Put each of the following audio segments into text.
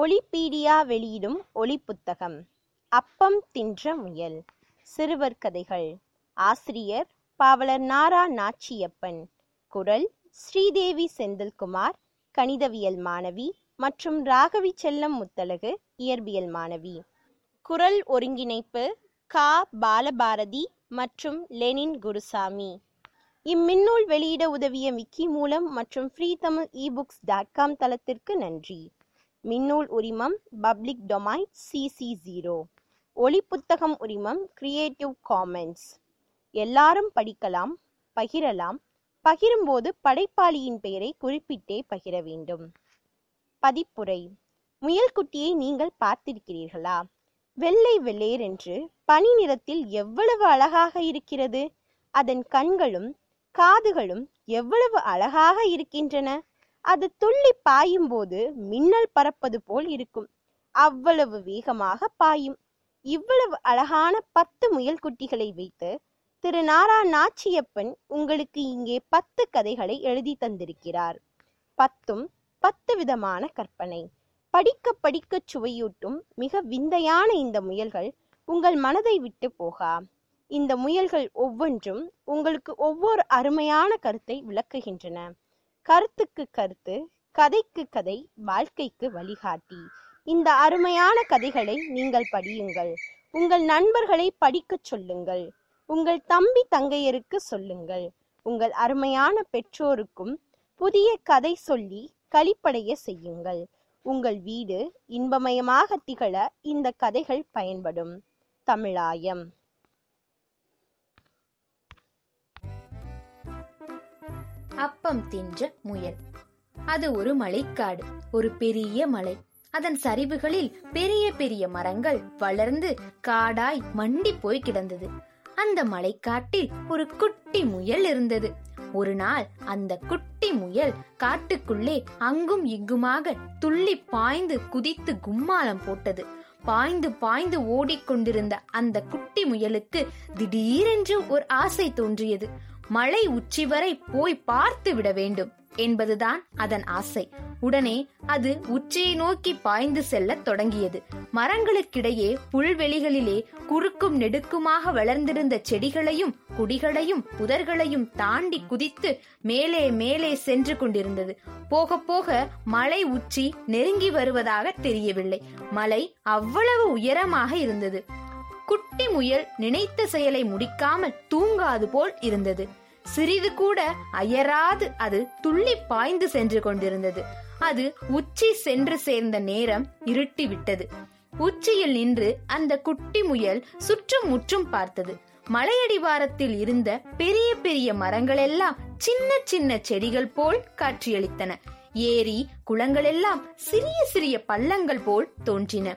ஒலிபீடியா வெளியிடும் ஒளி புத்தகம் அப்பம் தின்ற முயல். சிறுவர் கதைகள். ஆசிரியர் பாவலர் நாரா நாச்சியப்பன். குரல் ஸ்ரீதேவி செந்தில்குமார். கணிதவியல் மாணவி மற்றும் ராகவி செல்லம் முத்தழகு இயற்பியல் மாணவி. குரல் ஒருங்கிணைப்பு கா. பாலபாரதி மற்றும் லெனின் குருசாமி. இம்மின்னூல் வெளியிட உதவிய விக்கி மூலம் மற்றும் free Tamil ebooks dot com தளத்திற்கு நன்றி. மின்னூல் உரிமம் பப்ளிக் டொமைன் சிசி ஜீரோ ஒளி புத்தகம் உரிமம் கிரியேட்டிவ் காமன்ஸ் எல்லாரும் படிக்கலாம் பகிரலாம். பகிரும்போது படைப்பாளியின் பெயரை குறிப்பிட்டே பகிர வேண்டும். பதிப்புரை. முயல்குட்டியை நீங்கள் பார்த்திருக்கிறீர்களா? வெள்ளை வெள்ளேரென்று பனி நிறத்தில் எவ்வளவு அழகாக இருக்கிறது? அதன் கண்களும் காதுகளும் எவ்வளவு அழகாக இருக்கின்றன? அது துள்ளி பாயும் போது மின்னல் பறப்பது போல் இருக்கும். அவ்வளவு வேகமாக பாயும். இவ்வளவு அழகான பத்து முயல் குட்டிகளை வைத்து திரு நாரா நாச்சியப்பன் உங்களுக்கு இங்கே பத்து கதைகளை எழுதி தந்திருக்கிறார். பத்தும் பத்து விதமான கற்பனை. படிக்க படிக்க சுவையூட்டும் மிக விந்தையான இந்த முயல்கள் உங்கள் மனதை விட்டு போகா. இந்த முயல்கள் ஒவ்வொன்றும் உங்களுக்கு ஒவ்வொரு அருமையான கருத்தை விளக்குகின்றன. கருத்துக்கு கருத்து கதைக்கு கதை வாழ்க்கைக்கு வழிகாட்டி. இந்த அருமையான கதைகளை நீங்கள் படியுங்கள். உங்கள் நண்பர்களை படிக்கச் சொல்லுங்கள். உங்கள் தம்பி தங்கையருக்கு சொல்லுங்கள். உங்கள் அருமையான பெற்றோருக்கும் புதிய கதை சொல்லி களிப்படைய செய்யுங்கள். உங்கள் வீடு இன்பமயமாக திகழ இந்த கதைகள் பயன்படும். தமிழாயம். அப்பம் தின்ற முயல். அது ஒரு மலைக்காடு ஒரு பெரிய மலை. அதன் சரிவுகளில் பெரிய பெரிய மரங்கள் வளர்ந்து காடாய் மண்டி போய் கிடந்தது. அந்த மலைக்காட்டில் ஒரு குட்டி முயல் இருந்தது. ஒரு நாள் அந்த குட்டி முயல் காட்டுக்குள்ளே அங்கும் இங்குமாக துள்ளி பாய்ந்து குதித்து கும்மாளம் போட்டது. பாய்ந்து பாய்ந்து ஓடிக்கொண்டிருந்த அந்த குட்டி முயலுக்கு திடீரென்று ஒரு ஆசை தோன்றியது. மலை உச்சி வரை போய் பார்த்து விட வேண்டும் என்பதுதான் அதன் ஆசை. உடனே அது உச்சியை நோக்கி பாய்ந்து செல்லத் தொடங்கியது. மரங்களுக்கிடையே புல்வெளிகளிலே குறுக்கும் நெடுக்குமாக வளர்ந்திருந்த செடிகளையும் குடிகளையும் புதர்களையும் தாண்டி குதித்து மேலே மேலே சென்று கொண்டிருந்தது. போக போக மலை உச்சி நெருங்கி வருவதாக தெரியவில்லை. மலை அவ்வளவு உயரமாக இருந்தது. குட்டி முயல் நினைத்த செயலை முடிக்காமல் தூங்காது போல் இருந்தது. சிறிது கூட அயராது அது துள்ளி பாய்ந்து சென்று கொண்டிருந்தது. அது உச்சி சென்று சேர்ந்த நேரம் இருட்டி விட்டது உச்சியில் நின்று அந்த குட்டி முயல் சுற்றும் முற்றும் பார்த்தது. மலையடிவாரத்தில் இருந்த பெரிய பெரிய மரங்களெல்லாம் சின்ன சின்ன செடிகள் போல் காட்சியளித்தன. ஏரி குளங்களெல்லாம் சிறிய சிறிய பள்ளங்கள் போல் தோன்றின.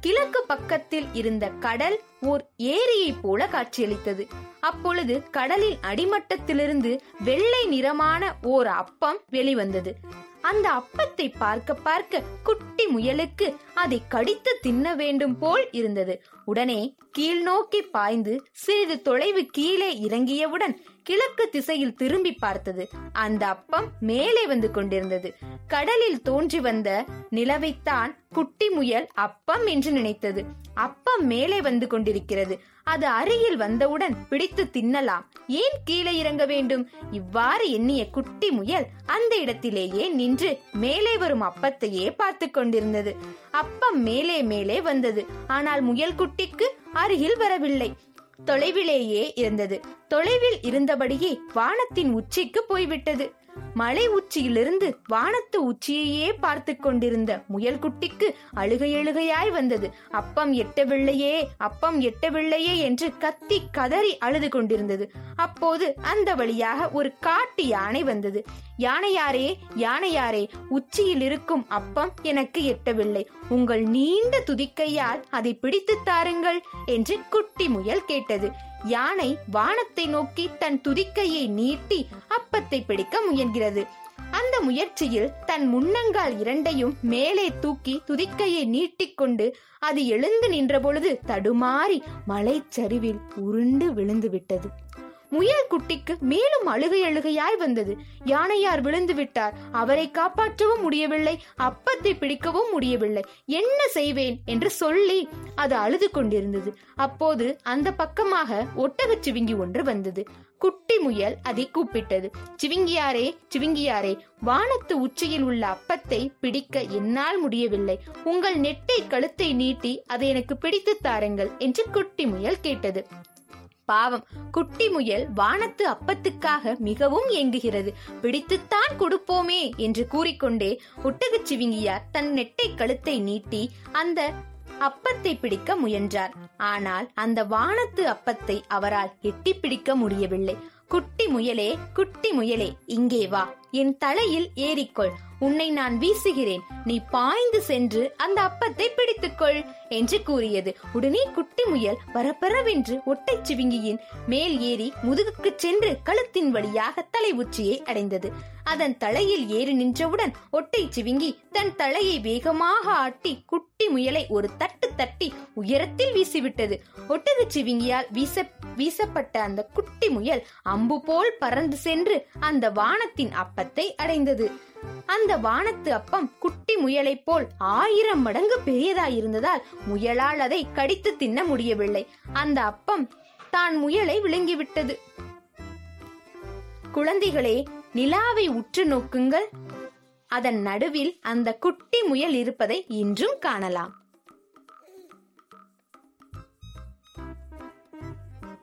கிழக்கு பக்கத்தில் இருந்த கடல் ஓர் ஏரியைப் போல காட்சியளித்தது. அப்பொழுது கடலின் அடிமட்டத்திலிருந்து வெள்ளை நிறமான ஓர் அப்பம் வெளிவந்தது. அந்த அப்பத்தை பார்க்க பார்க்க குட்டி முயலுக்கு அதை கடித்து தின்ன வேண்டும் போல் இருந்தது. உடனே கீழ் நோக்கி பாய்ந்து சிறிது தொலைவு கீழே இறங்கியவுடன் கிழக்கு திசையில் திரும்பி பார்த்தது. அந்த அப்பம் மேலே வந்து கொண்டிருந்தது. கடலில் தோன்றி வந்த நிலவைத்தான் குட்டி முயல் அப்பம் என்று நினைத்தது. அப்பம் மேலே வந்து கொண்டிருக்கிறது. அது அருகில் வந்தவுடன் பிடித்து தின்னலாம். ஏன் கீழே இறங்க வேண்டும்? இவ்வாறு எண்ணிய குட்டி முயல் அந்த இடத்திலேயே நின்று மேலே வரும் அப்பத்தையே பார்த்து கொண்டிருந்தது. அப்பம் மேலே மேலே வந்தது. ஆனால் முயல் குட்டிக்கு அருகில் வரவில்லை. தொலைவிலேயே இருந்தது. தொலைவில் இருந்தபடியே வானத்தின் உச்சிக்கு போய்விட்டது. மலை உச்சியிலிருந்து வானத்து உச்சியையே பார்த்து கொண்டிருந்த முயல் குட்டிக்கு அழுகை அழுகையாய் வந்தது. அப்பம் எட்டவில்லையே அப்பம் எட்டவில்லையே என்று கத்தி கதறி அழுது கொண்டிருந்தது. அப்போது அந்த வழியாக ஒரு காட்டு யானை வந்தது. யானையாரே யானையாரே உச்சியில் இருக்கும் அப்பம் எனக்கு எட்டவில்லை. உங்கள் நீண்ட துதிக்கையால் அதை பிடித்து தாருங்கள் என்று குட்டி முயல் கேட்டது. யானை வானத்தை நோக்கி தன் துதிக்கையை நீட்டி அப்பத்தை பிடிக்க முயல்கிறது. அந்த முயற்சியில் தன் முன்னங்கால் இரண்டையும் மேலே தூக்கி துதிக்கையை நீட்டிக்கொண்டு அது எழுந்து நின்றபொழுது தடுமாறி மலைச்சரிவில் உருண்டு விழுந்து விட்டது முயல் குட்டிக்கு மேலும் அழுகை அழுகையாய் வந்தது. யானையார் விழுந்து விட்டார். அவரை காப்பாற்றவும் முடியவில்லை. அப்பத்தை பிடிக்கவும் முடியவில்லை. என்ன செய்வேன்? என்று சொல்லி அது அழுது கொண்டிருந்தது. அப்போது அந்த பக்கமாக ஒட்டகச் சிவிங்கி ஒன்று வந்தது. குட்டி முயல் அதை கூப்பிட்டது. சிவிங்கியாரே சிவிங்கியாரே வானத்து உச்சியில் உள்ள அப்பத்தை பிடிக்க என்னால் முடியவில்லை. உங்கள் நெட்டை கழுத்தை நீட்டி அதை எனக்கு பிடித்து தாருங்கள் என்று குட்டி முயல் கேட்டது. பாவம். குட்டி முயல் வானத்து அப்பத்துக்காக மிகவும் ஏங்குகிறது. பிடித்துத்தான் கொடுப்போமே என்று கூறிக்கொண்டே ஒட்டகச் சிவிங்கியார் தன் நெட்டை கழுத்தை நீட்டி அந்த அப்பத்தை பிடிக்க முயன்றார். ஆனால் அந்த வானத்து அப்பத்தை அவரால் எட்டி பிடிக்க முடியவில்லை. குட்டி முயலே குட்டி முயலே இங்கே வா. என் தலையில் ஏறிக்கொள். உன்னை நான் வீசுகிறேன். நீ பாய்ந்து சென்று அந்த அப்பத்தை பிடித்துக்கொள் என்று கூறியது. உடனே குட்டி முயல் பரபரவென்று ஒட்டை சிவிங்கியின் மேல் ஏறி முதுகுக்கு சென்று கழுத்தின் வழியாக தலை உச்சியை அடைந்தது. அதன் தலையில் ஏறி நின்றவுடன் ஒட்டை சிவிங்கி தன் தலையை வேகமாக ஆட்டி குட்டி முயலை ஒரு தட்டு தட்டி உயரத்தில் வீசிவிட்டது. ஒட்டக சிவிங்கியால் வீச வீசப்பட்ட அந்த குட்டி முயல் அம்பு போல் பறந்து சென்று அந்த வானத்தின் அப்பத்தை அடைந்தது. அந்த வானத்து அப்பம் குட்டி முயலைப் போல் ஆயிரம் மடங்கு பெரியதாயிருந்ததால் முயலால் அதை கடித்து தின்ன முடியவில்லை. அந்த அப்பம் தான் முயலை விழுங்கிவிட்டது. குழந்தைகளே நிலாவை உற்று நோக்குங்கள். அதன் நடுவில் அந்த குட்டி முயல் இருப்பதை இன்றும் காணலாம்.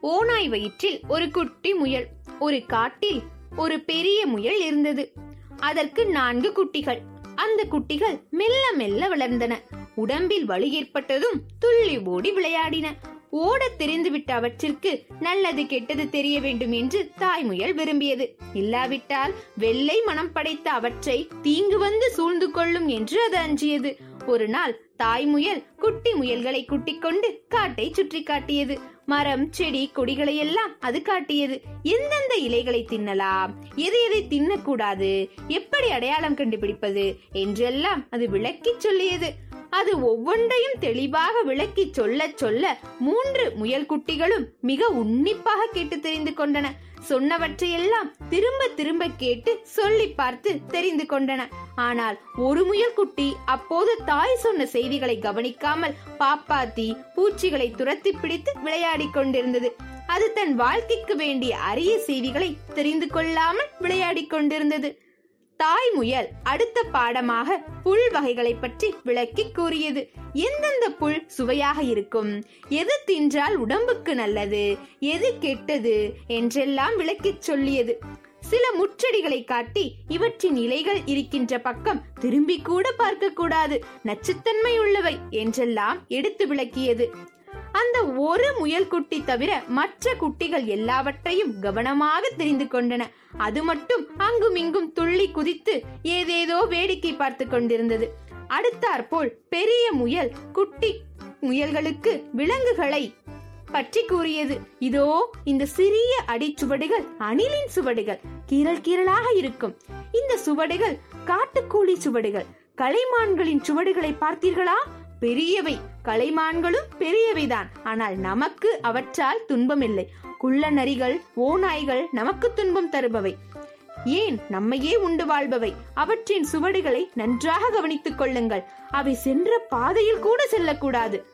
ஓநாய் வயிற்றில் ஒரு குட்டி முயல் ஒரு காட்டில் ஒரு பெரிய முயல் இருந்தது. அதற்கு நான்கு குட்டிகள். அந்த குட்டிகள் மெல்ல மெல்ல வளர்ந்தன. உடம்பில் வலி ஏற்பட்டதும் துள்ளி ஓடி விளையாடின. ஓடத் தெரிந்துவிட்ட அவற்றிற்கு நல்லது கெட்டது தெரிய வேண்டும் என்று தாய் முயல் விரும்பியது. இல்லாவிட்டால் வெள்ளை மனம் படைத்த அவற்றை தீங்கு வந்து சூழ்ந்து கொள்ளும் என்று அது அஞ்சியது. ஒரு நாள் தாய் முயல் குட்டி முயல்களை கூட்டிக் கொண்டு காட்டை சுற்றி காட்டியது. மரம் செடி கொடிகளை எல்லாம் அது காட்டியது. எந்தெந்த இலைகளை தின்னலாம்? எதை எதை தின்னக்கூடாது? எப்படி அடையாளம் கண்டுபிடிப்பது? என்றெல்லாம் அது விளக்கிச் சொல்லியது. அது ஒவ்வொன்றையும் தெளிவாக விளக்கி சொல்ல சொல்ல மூன்று முயல் குட்டிகளும் மிக உன்னிப்பாக கேட்டு தெரிந்து கொண்டன. சொன்னவற்றையெல்லாம் திரும்ப திரும்ப கேட்டு சொல்லி பார்த்து தெரிந்து கொண்டன. ஆனால் ஒரு முயல் குட்டி அப்போது தாய் சொன்ன செய்திகளை கவனிக்காமல் பாப்பாத்தி பூச்சிகளை துரத்தி பிடித்து விளையாடிக் கொண்டிருந்தது. அது தன் வாழ்க்கைக்கு வேண்டிய அரிய செய்திகளை தெரிந்து கொள்ளாமல் விளையாடிக் கொண்டிருந்தது. தாய் முயல் அடுத்த பாடமாக புல் வகைகளை பற்றி விளக்கி கூறியது. எந்தெந்த புல் சுவையாக இருக்கும்? எது தின்றால் உடம்புக்கு நல்லது? எது கெட்டது? என்றெல்லாம் விளக்கிச் சொல்லியது. சில முச்செடிகளை காட்டி இவற்றின் இலைகள் இருக்கின்ற பக்கம் திரும்பி கூட பார்க்க கூடாது நச்சுத்தன்மை உள்ளவை என்றெல்லாம் எடுத்து விளக்கியது. அந்த ஒரு முயல் குட்டி தவிர மற்ற குட்டிகள் எல்லாவற்றையும் கவனமாக தெரிந்து கொண்டன. அது மட்டும் அங்கும் இங்கும் துள்ளி குதித்து ஏதேதோ வேடிக்கை பார்த்து கொண்டிருந்தது. அடுத்தாற்போல் பெரிய முயல் குட்டி முயல்களுக்கு விலங்குகளை பற்றி கூறியது. இதோ இந்த சிறிய அடிச்சுவடுகள் அணிலின் சுவடுகள் கீரல் கீரலாக இருக்கும். இந்த சுவடுகள் காட்டுக்கூலி சுவடுகள். கலைமான்களின் சுவடுகளை பார்த்தீர்களா? பெரியவை. கலைமான்களும் பெரியவைதான். ஆனால் நமக்கு அவற்றால் துன்பமில்லை. குள்ள நரிகள் ஓநாய்கள் நமக்கு துன்பம் தருபவை. ஏன் நம்மையே உண்டு வாழ்பவை? அவற்றின் சுவடுகளை நன்றாக கவனித்துக் கொள்ளுங்கள். அவை சென்ற பாதையில் கூட செல்லக்கூடாது.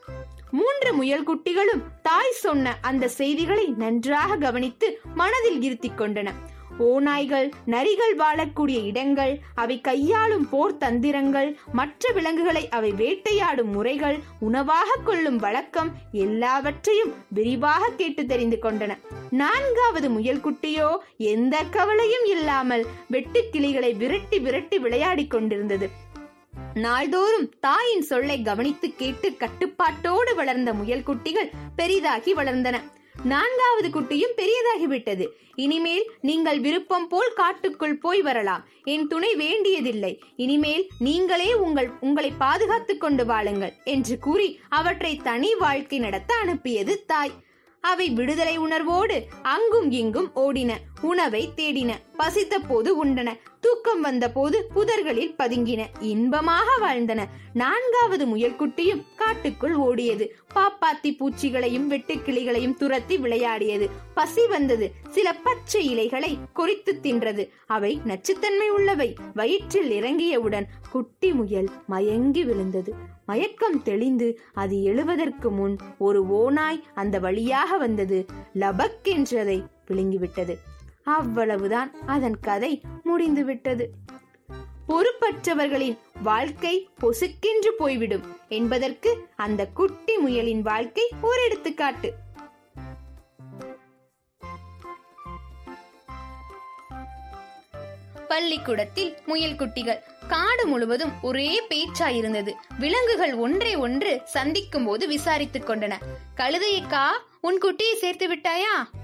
மூன்று முயல் குட்டிகளும் தாய் சொன்ன அந்த செய்திகளை நன்றாக கவனித்து மனதில் இருத்திக் கொண்டன. ஓநாய்கள் நரிகள் வாழக்கூடிய இடங்கள் அவை கையாளும் போர் தந்திரங்கள் மற்ற விலங்குகளை அவை வேட்டையாடும் முறைகள் உணவாக கொள்ளும் வழக்கம் எல்லாவற்றையும் விரிவாக கேட்டு தெரிந்து கொண்டன. நான்காவது முயல்குட்டியோ எந்த கவலையும் இல்லாமல் வெட்டுக்கிளிகளை விரட்டி விரட்டி விளையாடிக் கொண்டிருந்தது. நாள்தோறும் தாயின் சொல்லை கவனித்து கேட்டு கட்டுப்பாட்டோடு வளர்ந்த முயல் குட்டிகள் பெரிதாகி வளர்ந்தன. நான்காவது குட்டியும் பெரியதாகிவிட்டது. இனிமேல் நீங்கள் விருப்பம் போல் காட்டுக்குள் போய் வரலாம். என் துணை வேண்டியதில்லை. இனிமேல் நீங்களே உங்கள் உங்களை பாதுகாத்துக் கொண்டு வாழுங்கள் என்று கூறி அவற்றை தனி வாழ்க்கை நடத்த அனுப்பியது தாய். அவை விடுதலை உணர்வோடு அங்கும் இங்கும் ஓடின உணவை தேடின பசித்த போது உண்டன. தூக்கம் வந்தபோது புதர்களில் பதுங்கின இன்பமாக வாழ்ந்தன. நான்காவது முயல்குட்டியும் காட்டுக்குள் ஓடியது. பாப்பாத்தி பூச்சிகளையும் வெட்டுக்கிளிகளையும் துரத்தி விளையாடியது. பசி வந்தது. சில பச்சை இலைகளை கொறித்து தின்றது. அவை நச்சுத்தன்மை உள்ளவை. வயிற்றில் இறங்கியவுடன் குட்டி முயல் மயங்கி விழுந்தது. மயக்கம் தெளிந்து அது எழுவதற்கு முன் ஒரு ஓநாய் அந்த வழியாக வந்தது. லபக் என்றதை விழுங்கிவிட்டது. அவ்வளவுதான். அதன் கதை முடிந்துவிட்டது. பொறுப்பற்றவர்களின் வாழ்க்கை பொசுக்கென்று போய்விடும் என்பதற்கு அந்த குட்டி முயலின் வாழ்க்கை ஒரு எடுத்துக்காட்டு. பள்ளிக்கூடத்தில் முயல் குட்டிகள். காடு முழுவதும் ஒரே பேச்சாயிருந்தது. விலங்குகள் ஒன்றை ஒன்று சந்திக்கும் போது விசாரித்துக் கொண்டன. கழுதையக்கா உன் குட்டியை சேர்த்து விட்டாயா?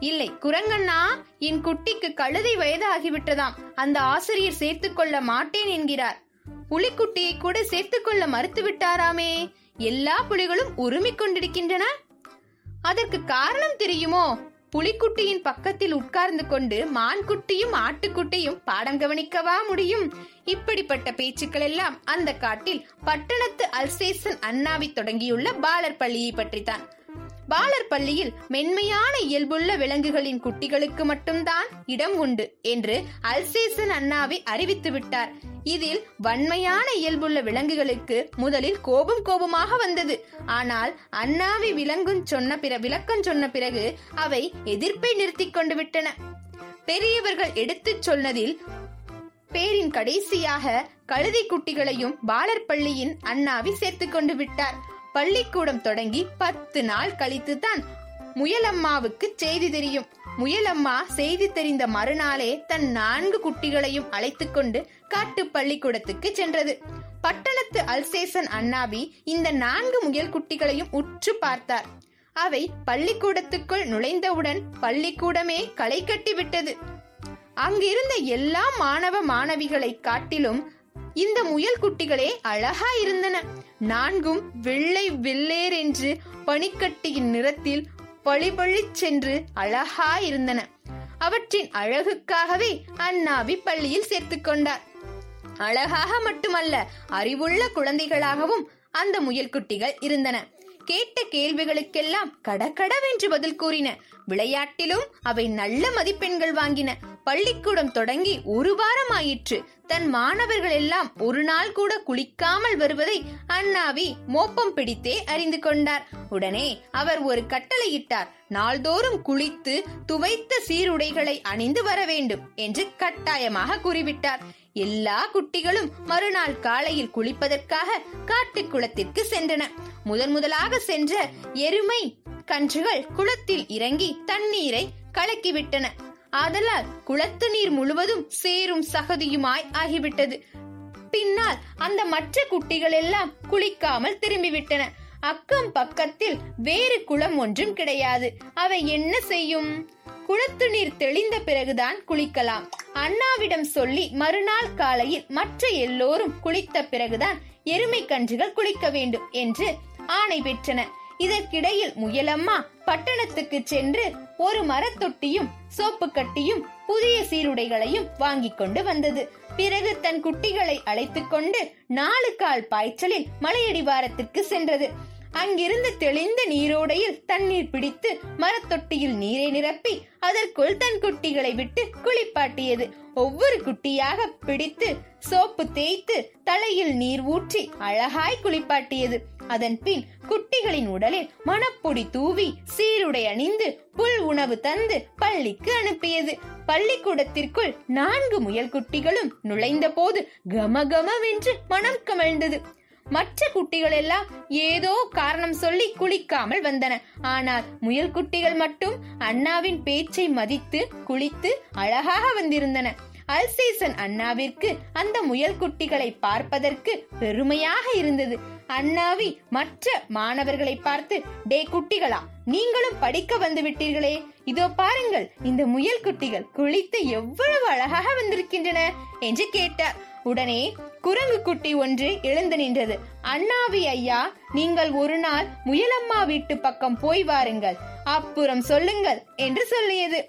இல்லை குரங்கண்ணா என் குட்டிக்கு கழுதை வயது ஆகிவிட்டதாம் அந்த ஆசிரியர் சேர்த்துக் கொள்ள மாட்டேன் என்கிறார். புலிக்குட்டியை கூட சேர்த்துக் கொள்ள மறுத்து விட்டாராமே எல்லா புலிகளும் உருமிக் கொண்டிருக்கின்றன. அதற்கு காரணம் தெரியுமோ? புலிக்குட்டியின் பக்கத்தில் உட்கார்ந்து கொண்டு மான்குட்டியும் ஆட்டுக்குட்டியும் பாடம் கவனிக்கவா முடியும்? இப்படிப்பட்ட பேச்சுக்கள் எல்லாம் அந்த காட்டில் பட்டணத்து அல்சேசன் அண்ணாவி தொடங்கியுள்ள பாலர் பள்ளியை பற்றித்தான். பாலர் பள்ளியில் மென்மையான இயல்புள்ள விலங்குகளின் குட்டிகளுக்கு மட்டும்தான் இடம் உண்டு என்று அல்சேசன் அண்ணாவை அறிவித்து விட்டார். இதில் வன்மையான இயல்புள்ள விலங்குகளுக்கு முதலில் கோபம் கோபமாக வந்தது. ஆனால் அண்ணாவி விலங்கும் சொன்ன பிற விளக்கம் சொன்ன பிறகு அவை எதிர்ப்பை நிறுத்திக் கொண்டு விட்டன. பெரியவர்கள் எடுத்துச் சொன்னதில் பேரின் கடைசியாக கழுதை குட்டிகளையும் பாலர் பள்ளியின் அண்ணாவி சேர்த்து கொண்டு விட்டார். பள்ளிக்கூடம் தொடங்கி பத்து நாள் கழித்து தான் முயலம்மாவுக்கு செய்தி தெரியும். முயலம்மா செய்தி தெரிந்த மறுநாளே தன் நான்கு குட்டிகளையும் அழைத்துக் கொண்டு காட்டு பள்ளிக்கூடத்துக்கு சென்றது. பட்டணத்து அல்சேசன் அண்ணாவி இந்த நான்கு முயல் குட்டிகளையும் உற்று பார்த்தார். அவை பள்ளிக்கூடத்துக்குள் நுழைந்தவுடன் பள்ளிக்கூடமே களை கட்டி விட்டது. அங்கிருந்த எல்லா மாணவ மாணவிகளை காட்டிலும் இந்த முயல் குட்டிகளே அழகா இருந்தன. நான்கும் வெள்ளை வெள்ளேர் என்று பனிக்கட்டியின் நிறத்தில் பளிபளிச் சென்று அழகா இருந்தன. அவற்றின் அழகுக்காகவே அண்ணாவி பள்ளியில் சேர்த்துக் கொண்டார். அழகாக மட்டுமல்ல அறிவுள்ள குழந்தைகளாகவும் அந்த முயல்குட்டிகள் இருந்தன. கேட்ட கேள்விகளுக்கெல்லாம் கடகடவென்று பதில் கூறின. விளையாட்டிலும் அவை நல்ல மதிப்பெண்கள் வாங்கின. பள்ளிக்கூடம் தொடங்கி ஒரு வாரம் ஆயிற்று தன் மாணவர்கள் எல்லாம் ஒரு நாள் கூட குளிக்காமல் வருவதை அண்ணாவி மோப்பம் பிடித்தே அறிந்து கொண்டார். உடனே அவர் ஒரு கட்டளையிட்டார். நாள்தோறும் குளித்து துவைத்த சீருடைகளை அணிந்து வர வேண்டும் என்று கட்டாயமாக கூறிவிட்டார். எல்லா குட்டிகளும் மறுநாள் காலையில் குளிப்பதற்காக காட்டுக்குளத்திற்கு சென்றன. முதன் முதலாக சென்ற எருமை கன்றுகள் குளத்தில் இறங்கி தண்ணீரை கலக்கிவிட்டன. ஆதலால் குளத்து நீர் முழுவதும் சேரும் சகதியுமாய் ஆகிவிட்டது. பின்னால் அந்த மற்ற குட்டிகள் எல்லாம் குளிக்காமல் திரும்பிவிட்டன. அக்கம் பக்கத்தில் வேறு குளம் ஒன்றும் கிடையாது. அவை என்ன செய்யும்? குளத்து நீர் தெளிந்த பிறகுதான் குளிக்கலாம். அண்ணாவிடம் சொல்லி மறுநாள் காலையில் மற்ற எல்லோரும் குளித்த பிறகுதான் எருமை கன்றுகள் குளிக்க வேண்டும் என்று ஆணை பெற்றன. இதற்கிடையில் முயலம்மா பட்டணத்துக்கு சென்று ஒரு மரத்தொட்டியும் சோப்பு கட்டியும் புதிய சீருடைகளையும் வாங்கிக் கொண்டு வந்தது. பிறகு தன் குட்டிகளை அழைத்துக் கொண்டு நாலு கால் பாய்ச்சலில் மலையடிவாரத்திற்கு சென்றது. அங்கிருந்து தெளிந்த நீரோடையில் தண்ணீர் பிடித்து மரத்தொட்டியில் நீரை நிரப்பி அதற்குள் தன் குட்டிகளை விட்டு குளிப்பாட்டியது. ஒவ்வொரு குட்டியாக பிடித்து சோப்பு தேய்த்து தலையில் நீர் ஊற்றி அழகாய் குளிப்பாட்டியது. அதன் பின் குட்டிகளின் உடலில் மணப்பொடி தூவி சீருடை அணிந்து புல் உணவு தந்து பள்ளிக்கு அனுப்பியது. பள்ளிக்கூடத்திற்குள் நான்கு முயல் குட்டிகளும் நுழைந்த போது கமகமவென்று மனம் கமழ்ந்தது. மற்ற குட்டிகள் எல்லாம் ஏதோ காரணம் சொல்லி குளிக்காமல் வந்தன. ஆனால் முயல் குட்டிகள் மட்டும் அண்ணாவின் பேச்சை மதித்து குளித்து அழகாக வந்திருந்தன. அல்சீசன் அண்ணாவிற்கு அந்த முயல் குட்டிகளை பார்ப்பதற்கு பெருமையாக இருந்தது. அண்ணாவி மற்ற மாணவர்களை பார்த்து டே குட்டிகளா நீங்களும் படிக்க வந்து விட்டீர்களே. இதோ பாருங்கள் இந்த முயல் குட்டிகள் குளித்து எவ்வளவு அழகாக வந்திருக்கின்றன என்று கேட்டார். உடனே குரங்கு குட்டி ஒன்று எழுந்து நின்றது. அண்ணாவி ஐயா நீங்கள் ஒரு நாள் முயலம்மா வீட்டு பக்கம் போய் வாருங்கள். அப்புறம் சொல்லுங்கள் என்று சொல்லியது.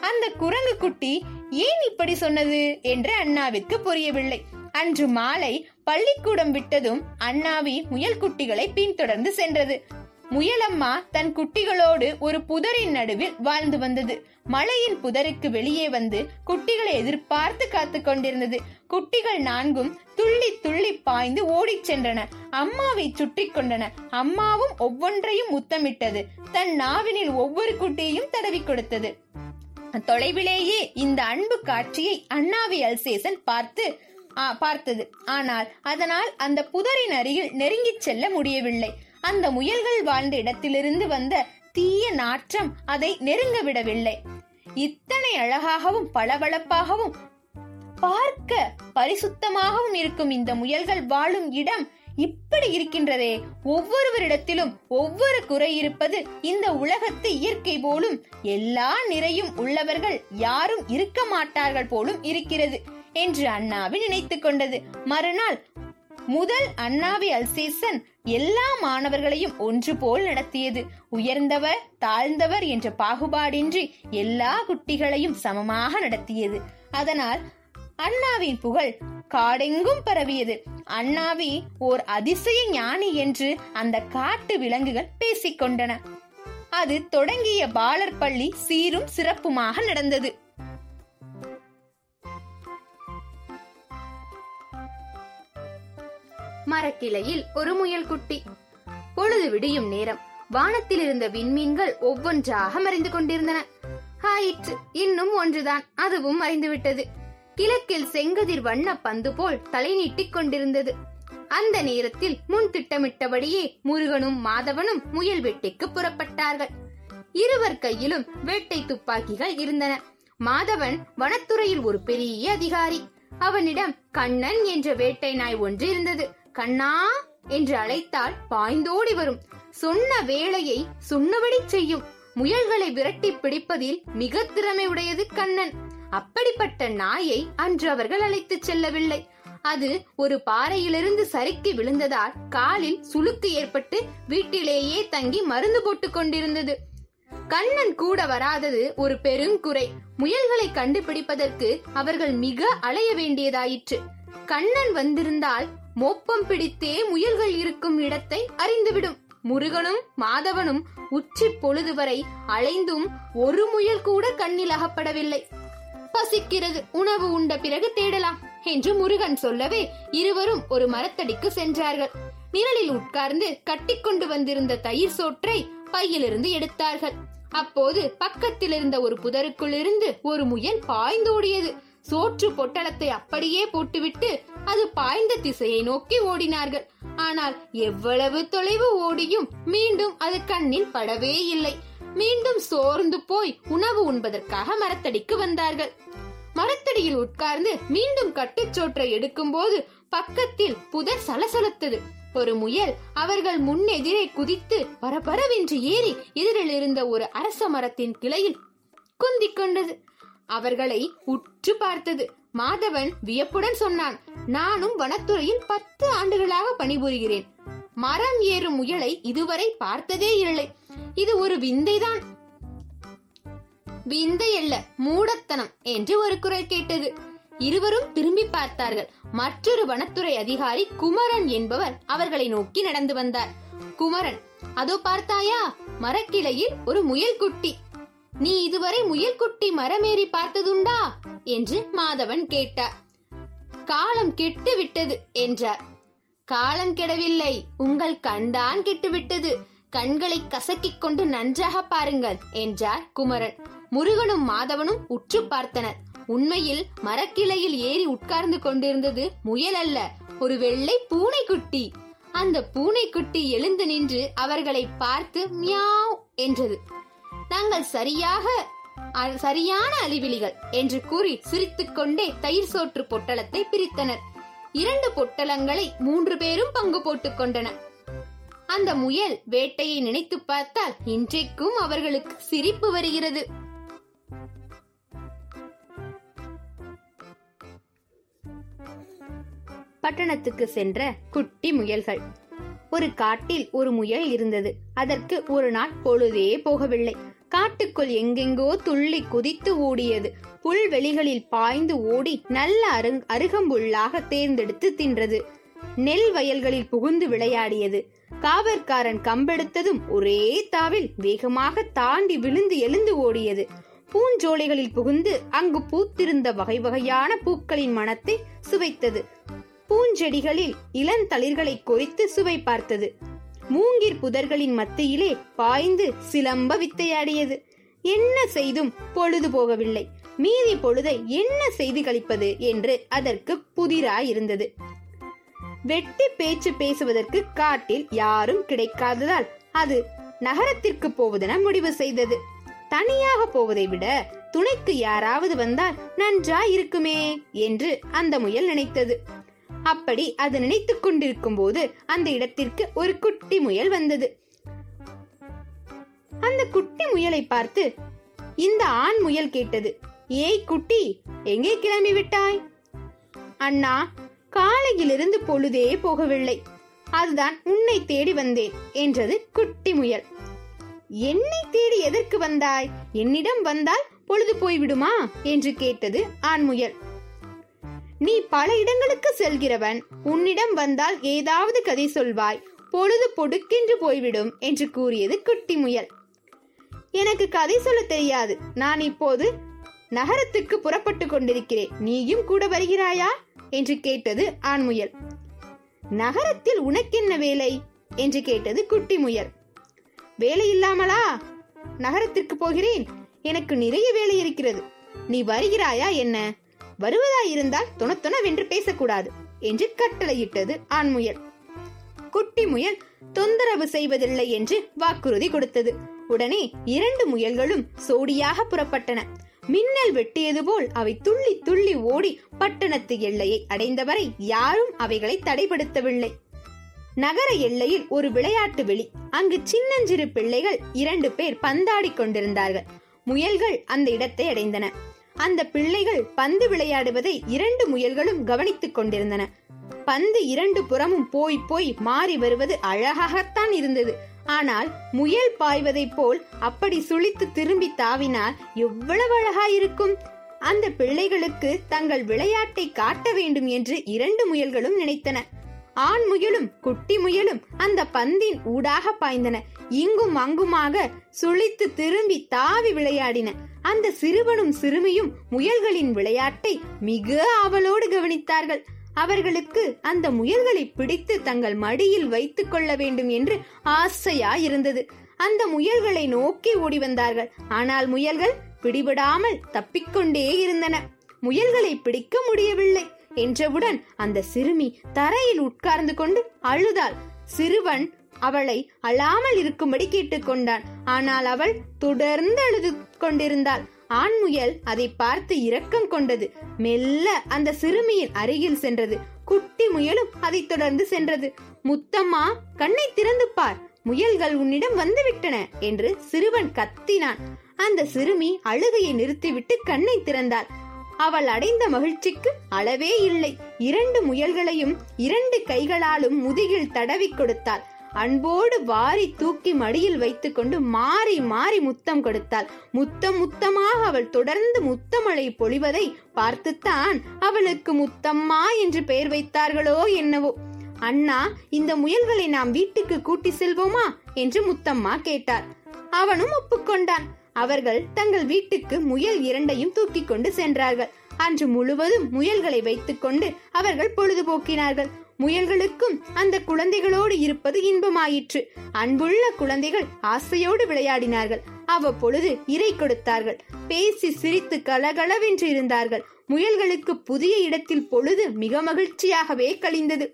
அந்த குரங்கு குட்டி ஏன் இப்படி சொன்னது? என்று அண்ணாவிற்கு புரியவில்லை. அன்று மாலை பள்ளிக்கூடம் விட்டதும் அண்ணாவி முயல் குட்டிகளை பின்தொடர்ந்து சென்றது. முயலம்மா தன் குட்டிகளோடு ஒரு புதரின் நடுவில் வாழ்ந்து வந்தது. மலையின் புதருக்கு வெளியே வந்து குட்டிகளை எதிர்பார்த்து காத்து கொண்டிருந்தது. குட்டிகள் நான்கும் துள்ளி துள்ளி பாய்ந்து ஓடிச் சென்றன. அம்மாவை சுற்றி கொண்டன. அம்மாவும் ஒவ்வொன்றையும் முத்தமிட்டது. தன் நாவினில் ஒவ்வொரு குட்டியையும் தடவி கொடுத்தது. தொலைவிலேயே இந்த அன்பு காட்சியை அண்ணாவி அல்சேசன் பார்த்து பார்த்தது. ஆனால் அதனால் அந்த புதரின் அருகில் நெருங்கிச் செல்ல முடியவில்லை. அந்த முயல்கள் வாழ்ந்த இடத்திலிருந்து வந்த தீய நாற்றம் அதை நெருங்க விடவில்லை இத்தனை அழகாகவும் பளபளப்பாகவும் பார்க்க பரிசுத்தமாகவும் இருக்கும் இந்த முயல்கள் வாழும் இடம் இப்படி இருக்கின்றதே. ஒவ்வொருவரிடத்திலும் ஒவ்வொரு குறை இருப்பது இந்த உலகத்து இயற்கை போலும் எல்லா நிறையும் உள்ளவர்கள் யாரும் இருக்க மாட்டார்கள் போலும் இருக்கிறது என்று அண்ணாவி நினைத்துக் கொண்டது. மறுநாள் முதல் அண்ணாவி அல்சேசன் எல்லா மாணவர்களையும் ஒன்று போல் நடத்தியது. உயர்ந்தவர் தாழ்ந்தவர் என்ற பாகுபாடின்றி எல்லா குட்டிகளையும் சமமாக நடத்தியது. அதனால் அண்ணாவின் புகழ் காடெங்கும் பரவியது. அண்ணாவி ஓர் அதிசய ஞானி என்று அந்த காட்டு விலங்குகள் பேசிக்கொண்டன. அது தொடங்கிய பாலர் பள்ளி சீரும் சிறப்புமாக நடந்தது. மரக்கிளையில் ஒரு முயல் குட்டி. பொழுது விடியும் நேரம். வானத்தில் இருந்த விண்மீன்கள் ஒவ்வொன்றாக மறைந்து கொண்டிருந்தன. ஆயிற்று இன்னும் ஒன்றுதான். அதுவும் மறைந்து விட்டது கிழக்கில் செங்கதிர் வண்ண பந்து போல் தலை நீட்டிக் கொண்டிருந்தது. அந்த நேரத்தில் முன் திட்டமிட்டபடியே முருகனும் மாதவனும் முயல் வேட்டைக்கு புறப்பட்டார்கள். இருவர் கையிலும் வேட்டை துப்பாக்கிகள் இருந்தன. மாதவன் வனத்துறையில் ஒரு பெரிய அதிகாரி. அவனிடம் கண்ணன் என்ற வேட்டை நாய் ஒன்று இருந்தது. கண்ணா என்று அழைத்தால் பாய்ந்தோடி வரும். சொன்ன வேலையை சொன்னபடி செய்யும். முயல்களை விரட்டி பிடிப்பதில் மிக திறமை உடையது கண்ணன். அப்படிப்பட்ட நாயை அன்று அவர்கள் அழைத்துச் செல்லவில்லை. அது ஒரு பாறையிலிருந்து சறுக்கி விழுந்ததால் காலில் சுளுக்கு ஏற்பட்டு வீட்டிலேயே தங்கி மருந்து போட்டுக் கொண்டிருந்தது. கண்ணன் கூட வராதது ஒரு பெருங்குறை. முயல்களை கண்டுபிடிப்பதற்கு அவர்கள் மிக அலைய வேண்டியதாயிற்று. கண்ணன் வந்திருந்தால் மோப்பம் பிடித்தே முயல்கள் இருக்கும் இடத்தை அறிந்துவிடும். முருகனும் மாதவனும் உச்சி பொழுது வரை அலைந்தும் ஒரு முயல் கூட கண்ணில் அகப்படவில்லை. பசிக்கிறது உணவு உண்ட பிறகு தேடலாம் என்று முருகன் சொல்லவே இருவரும் ஒரு மரத்தடிக்கு சென்றார்கள். நிழலில் உட்கார்ந்து கட்டிக்கொண்டு வந்திருந்த தயிர் சோற்றை பையிலிருந்து எடுத்தார்கள். அப்போது பக்கத்தில் இருந்த ஒரு புதருக்குள் இருந்து ஒரு முயல் பாய்ந்தோடியது. சோற்று பொட்டலத்தை அப்படியே போட்டுவிட்டு அது பாய்ந்த திசையை நோக்கி ஓடினார்கள். ஆனால் எவ்வளவு தொலைவு ஓடியும் மீண்டும் அது கண்ணில் படவே இல்லை. மீண்டும் சோர்ந்து போய் உணவு உண்பதற்காக மரத்தடிக்கு வந்தார்கள். மரத்தடியில் உட்கார்ந்து மீண்டும் கட்டுச்சோற்றை எடுக்கும்போது பக்கத்தில் புதர் சலசலத்தது. ஒரு முயல் அவர்கள் முன்னெதிரே குதித்து பரபரவென்று ஏறி எதிரில் இருந்த ஒரு அரச மரத்தின் கிளையில் குந்திக் கொண்டது. அவர்களை உற்று பார்த்தது. மாதவன் வியப்புடன் சொன்னான் நானும் வனத்துறையில் பத்து ஆண்டுகளாக பணிபுரிகிறேன். மரம் ஏறும் முயலை இதுவரை பார்த்ததே இல்லை. இது ஒரு விந்தைதான். விந்தை அல்ல மூடத்தனம் என்று ஒரு குரல் கேட்டது. இருவரும் திரும்பி பார்த்தார்கள். மற்றொரு வனத்துறை அதிகாரி குமரன் என்பவர் அவர்களை நோக்கி நடந்து வந்தார். குமரன் அதோ பார்த்தாயா? மரக்கிளையில் ஒரு முயல் குட்டி நீ இதுவரை முயல் குட்டி மரமேறி பார்த்ததுண்டா? என்று மாதவன் கேட்டார் காலம் கெட்டு விட்டது என்றார். காலம் கெடவில்லை. உங்கள் கண்தான் கெட்டுவிட்டது. கண்களை கசக்கிக் கொண்டு நன்றாக பாருங்கள் என்றார் குமரன். முருகனும் மாதவனும் உற்று பார்த்தனர். உண்மையில் மரக்கிளையில் ஏறி உட்கார்ந்து கொண்டிருந்தது முயல் அல்ல ஒரு வெள்ளை பூனைக்குட்டி. அந்த பூனைக்குட்டி எழுந்து நின்று அவர்களை பார்த்து மியாவ் என்றது. நாங்கள் சரியாக சரியான அலிவிலிகள் என்று கூறி சிரித்துக் கொண்டே தயிர் சோற்று பொட்டலத்தை பிரித்தனர். இரண்டு பொட்டலங்களை மூன்று பேரும் பங்கு போட்டுக் கொண்டனர். அந்த முயல் வேட்டையை நினைத்து பார்த்தால் இன்றைக்கும் அவர்களுக்கு சிரிப்பு வருகிறது. பட்டணத்துக்கு சென்ற குட்டி முயல்கள். ஒரு காட்டில் ஒரு முயல் இருந்தது. அதற்கு ஒரு நாள் பொழுதே போகவில்லை. காட்டுக்குள் எங்கெங்கோ துள்ளி குதித்து ஓடியது. புல்வெளிகளில் பாய்ந்து ஓடி நல்ல அருங் அருகம்புல்லாக தேர்ந்தெடுத்து தின்றது. நெல் வயல்களில் புகுந்து விளையாடியது. காவற்காரன் கம்பெடுத்ததும் ஒரே தாவில் வேகமாக தாண்டி விழுந்து எழுந்து ஓடியது. பூஞ்சோலைகளில் புகுந்து அங்கு பூத்திருந்த வகை வகையான பூக்களின் மனத்தை சுவைத்தது. பூஞ்செடிகளில் இளந்தளிர்களை கொறித்து சுவை பார்த்தது. மூங்கிற் புதர்களின் மத்தியிலே பாய்ந்து சிலம்ப வித்தையாடியது. என்ன செய்தும் பொழுது போகவில்லை. மீதி பொழுதை என்ன செய்து கழிப்பது என்று அதற்கு புதிராயிருந்தது. வெட்டி பேச்சு பேசுவதற்கு காட்டில் யாரும் கிடைக்காததால் அது நகரத்திற்கு போவதென முடிவு செய்தது. தனியாக போவதை விட துணைக்கு யாராவது வந்தால் நன்றா இருக்குமே என்று அந்த முயல் நினைத்தது. அப்படி அது நினைத்துக் கொண்டிருக்கும் போது அந்த இடத்திற்கு ஒரு குட்டி முயல் வந்தது. அந்த குட்டி முயலை பார்த்து இந்த ஆண் முயல் கேட்டது ஏய் குட்டி எங்கே கிளம்பி விட்டாய்? அண்ணா காலையிலிருந்து பொழுதே போகவில்லை. அதுதான் உன்னை தேடி வந்தேன் என்றது குட்டி முயல். என்னை தேடி எதற்கு வந்தாய்? என்னிடம் வந்தால் பொழுது போய்விடுமா? என்று கேட்டது ஆண்முயல் நீ பல இடங்களுக்கு செல்கிறவன் உன்னிடம் வந்தால் ஏதாவது கதை சொல்வாய் பொழுது பொடுக்கென்று போய்விடும் என்று கூறியது குட்டி முயல். எனக்கு கதை சொல்ல தெரியாது. நான் இப்போது நகரத்துக்கு புறப்பட்டு கொண்டிருக்கிறேன். நீயும் கூட வருகிறாயா? என்று கேட்டது ஆண்முயல் நகரத்தில் உனக்கென்ன வேலை? என்று கேட்டது குட்டி முயல். வேலை இல்லாமலா? நகரத்திற்கு போகிறேன். எனக்கு நிறைய வேலை இருக்கிறது. நீ வருகிறாயா என்ன? வருவதாயிருந்தால் துணத்துண வென்று பேசக்கூடாது என்று கட்டளையிட்டது ஆண்முயல் குட்டி முயல் தொந்தரவு செய்வதில்லை என்று வாக்குறுதி கொடுத்தது. உடனே இரண்டு முயல்களும் சோடியாக புறப்பட்டன. மின்னல் வெட்டியது போல் அவை துள்ளி துள்ளி ஓடி பட்டணத்து எல்லையை அடைந்தவரை யாரும் அவைகளை தடைப்படுத்தவில்லை. நகர எல்லையில் ஒரு விளையாட்டு வெளி. அங்கு சின்னஞ்சிறு பிள்ளைகள் இரண்டு பேர் பந்தாடிக் கொண்டிருந்தார்கள். முயல்கள் அந்த இடத்தை அடைந்தன. அந்த பிள்ளைகள் பந்து விளையாடுவதை இரண்டு முயல்களும் கவனித்துக் கொண்டிருந்தன. பந்து இரண்டு புறமும் போய் போய் மாறி வருவது அழகாகத்தான் இருந்தது. ஆனால் முயல் பாய்வதைப் போல் அப்படி சுழித்து திரும்பி தாவினால் எவ்வளவு அழகாயிருக்கும்? அந்த பிள்ளைகளுக்கு தங்கள் விளையாட்டை காட்ட வேண்டும் என்று இரண்டு முயல்களும் நினைத்தன. ஆண் முயலும் குட்டி முயலும் அந்த பந்தின் ஊடாக பாய்ந்தன. இங்கும் அங்குமாக சுழித்து திரும்பி தாவி விளையாடின. அந்த சிறுவனும் சிறுமியும் முயல்களின் விளையாட்டை மிக ஆவலோடு கவனித்தார்கள். அவர்களுக்கு அந்த முயல்களை பிடித்து தங்கள் மடியில் வைத்துக் கொள்ள வேண்டும் என்று ஆசையாயிருந்தது. அந்த முயல்களை நோக்கி ஓடி வந்தார்கள். ஆனால் முயல்கள் பிடிபடாமல் தப்பிக்கொண்டே இருந்தன. முயல்களை பிடிக்க முடியவில்லை என்றவுடன் அந்த சிறுமி தரையில் உட்கார்ந்து கொண்டு அழுதாள். சிறுவன் அவளை அழாமல் இருக்கும்படி கேட்டுக்கொண்டான். ஆனால் அவள் தொடர்ந்து அழுது கொண்டிருந்தாள் ஆண்முயல் அதை பார்த்து இரக்கம் கொண்டது. மெல்ல அந்த சிறுமியின் அருகில் சென்றது. குட்டி முயலும் அதை தொடர்ந்து சென்றது. முத்தம்மா கண்ணை திறந்து பார். முயல்கள் உன்னிடம் வந்துவிட்டன என்று சிறுவன் கத்தினான். அந்த சிறுமி அழுகையை நிறுத்திவிட்டு கண்ணை திறந்தாள். அவள் அடைந்த மகிழ்ச்சிக்கு அளவே இல்லை. இரண்டு முயல்களையும் இரண்டு கைகளாலும் முதுகில் தடவி கொடுத்தாள். அன்போடு வாரி தூக்கி மடியில் வைத்துக்கொண்டு மாறி மாறி முத்தம் கொடுத்தாள். முத்தம் முத்தமாக அவள் தொடர்ந்து முத்தமழை பொழிவதை பார்த்துத்தான் அவளுக்கு முத்தம்மா என்று பெயர் வைத்தார்களோ என்னவோ. அண்ணா இந்த முயல்களை நாம் வீட்டுக்கு கூட்டி செல்வோமா? என்று முத்தம்மா கேட்டார். அவனும் ஒப்புக்கொண்டான். அவர்கள் தங்கள் வீட்டுக்கு முயல் இரண்டையும் தூக்கி கொண்டு சென்றார்கள். அன்று முழுவதும் முயல்களை வைத்துக்கொண்டு அவர்கள் பொழுதுபோக்கினார்கள். முயல்களுக்கும் அந்த குழந்தைகளோடு இருப்பது இன்பமாயிற்று. அன்புள்ள குழந்தைகள் ஆசையோடு விளையாடினார்கள். அவ்வப்பொழுது இறை கொடுத்தார்கள். பேசி சிரித்து கலகலவென்று இருந்தார்கள். முயல்களுக்கு புதிய இடத்தில் பொழுது மிக மகிழ்ச்சியாகவே கழிந்தது.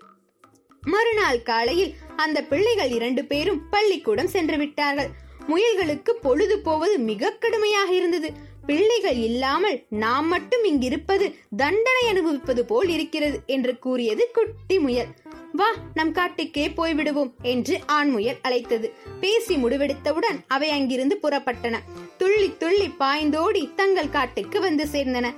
மறுநாள் காலையில் அந்த பிள்ளைகள் இரண்டு பேரும் பள்ளிக்கூடம் சென்று விட்டார்கள். முயல்களுக்கு பொழுது போவது மிக கடுமையாக இருந்தது. பிள்ளைகள் இல்லாமல் நாம் மட்டும் இங்கிருப்பது தண்டனை அனுபவிப்பது போல் இருக்கிறது என்று கூறியது குட்டி முயல். வா நம் காட்டுக்கே போய்விடுவோம் என்று ஆண் முயல் அழைத்தது. பேசி முடிவெடுத்தவுடன் அவை அங்கிருந்து புறப்பட்டன. துள்ளி துள்ளி பாய்ந்தோடி தங்கள் காட்டுக்கு வந்து சேர்ந்தன.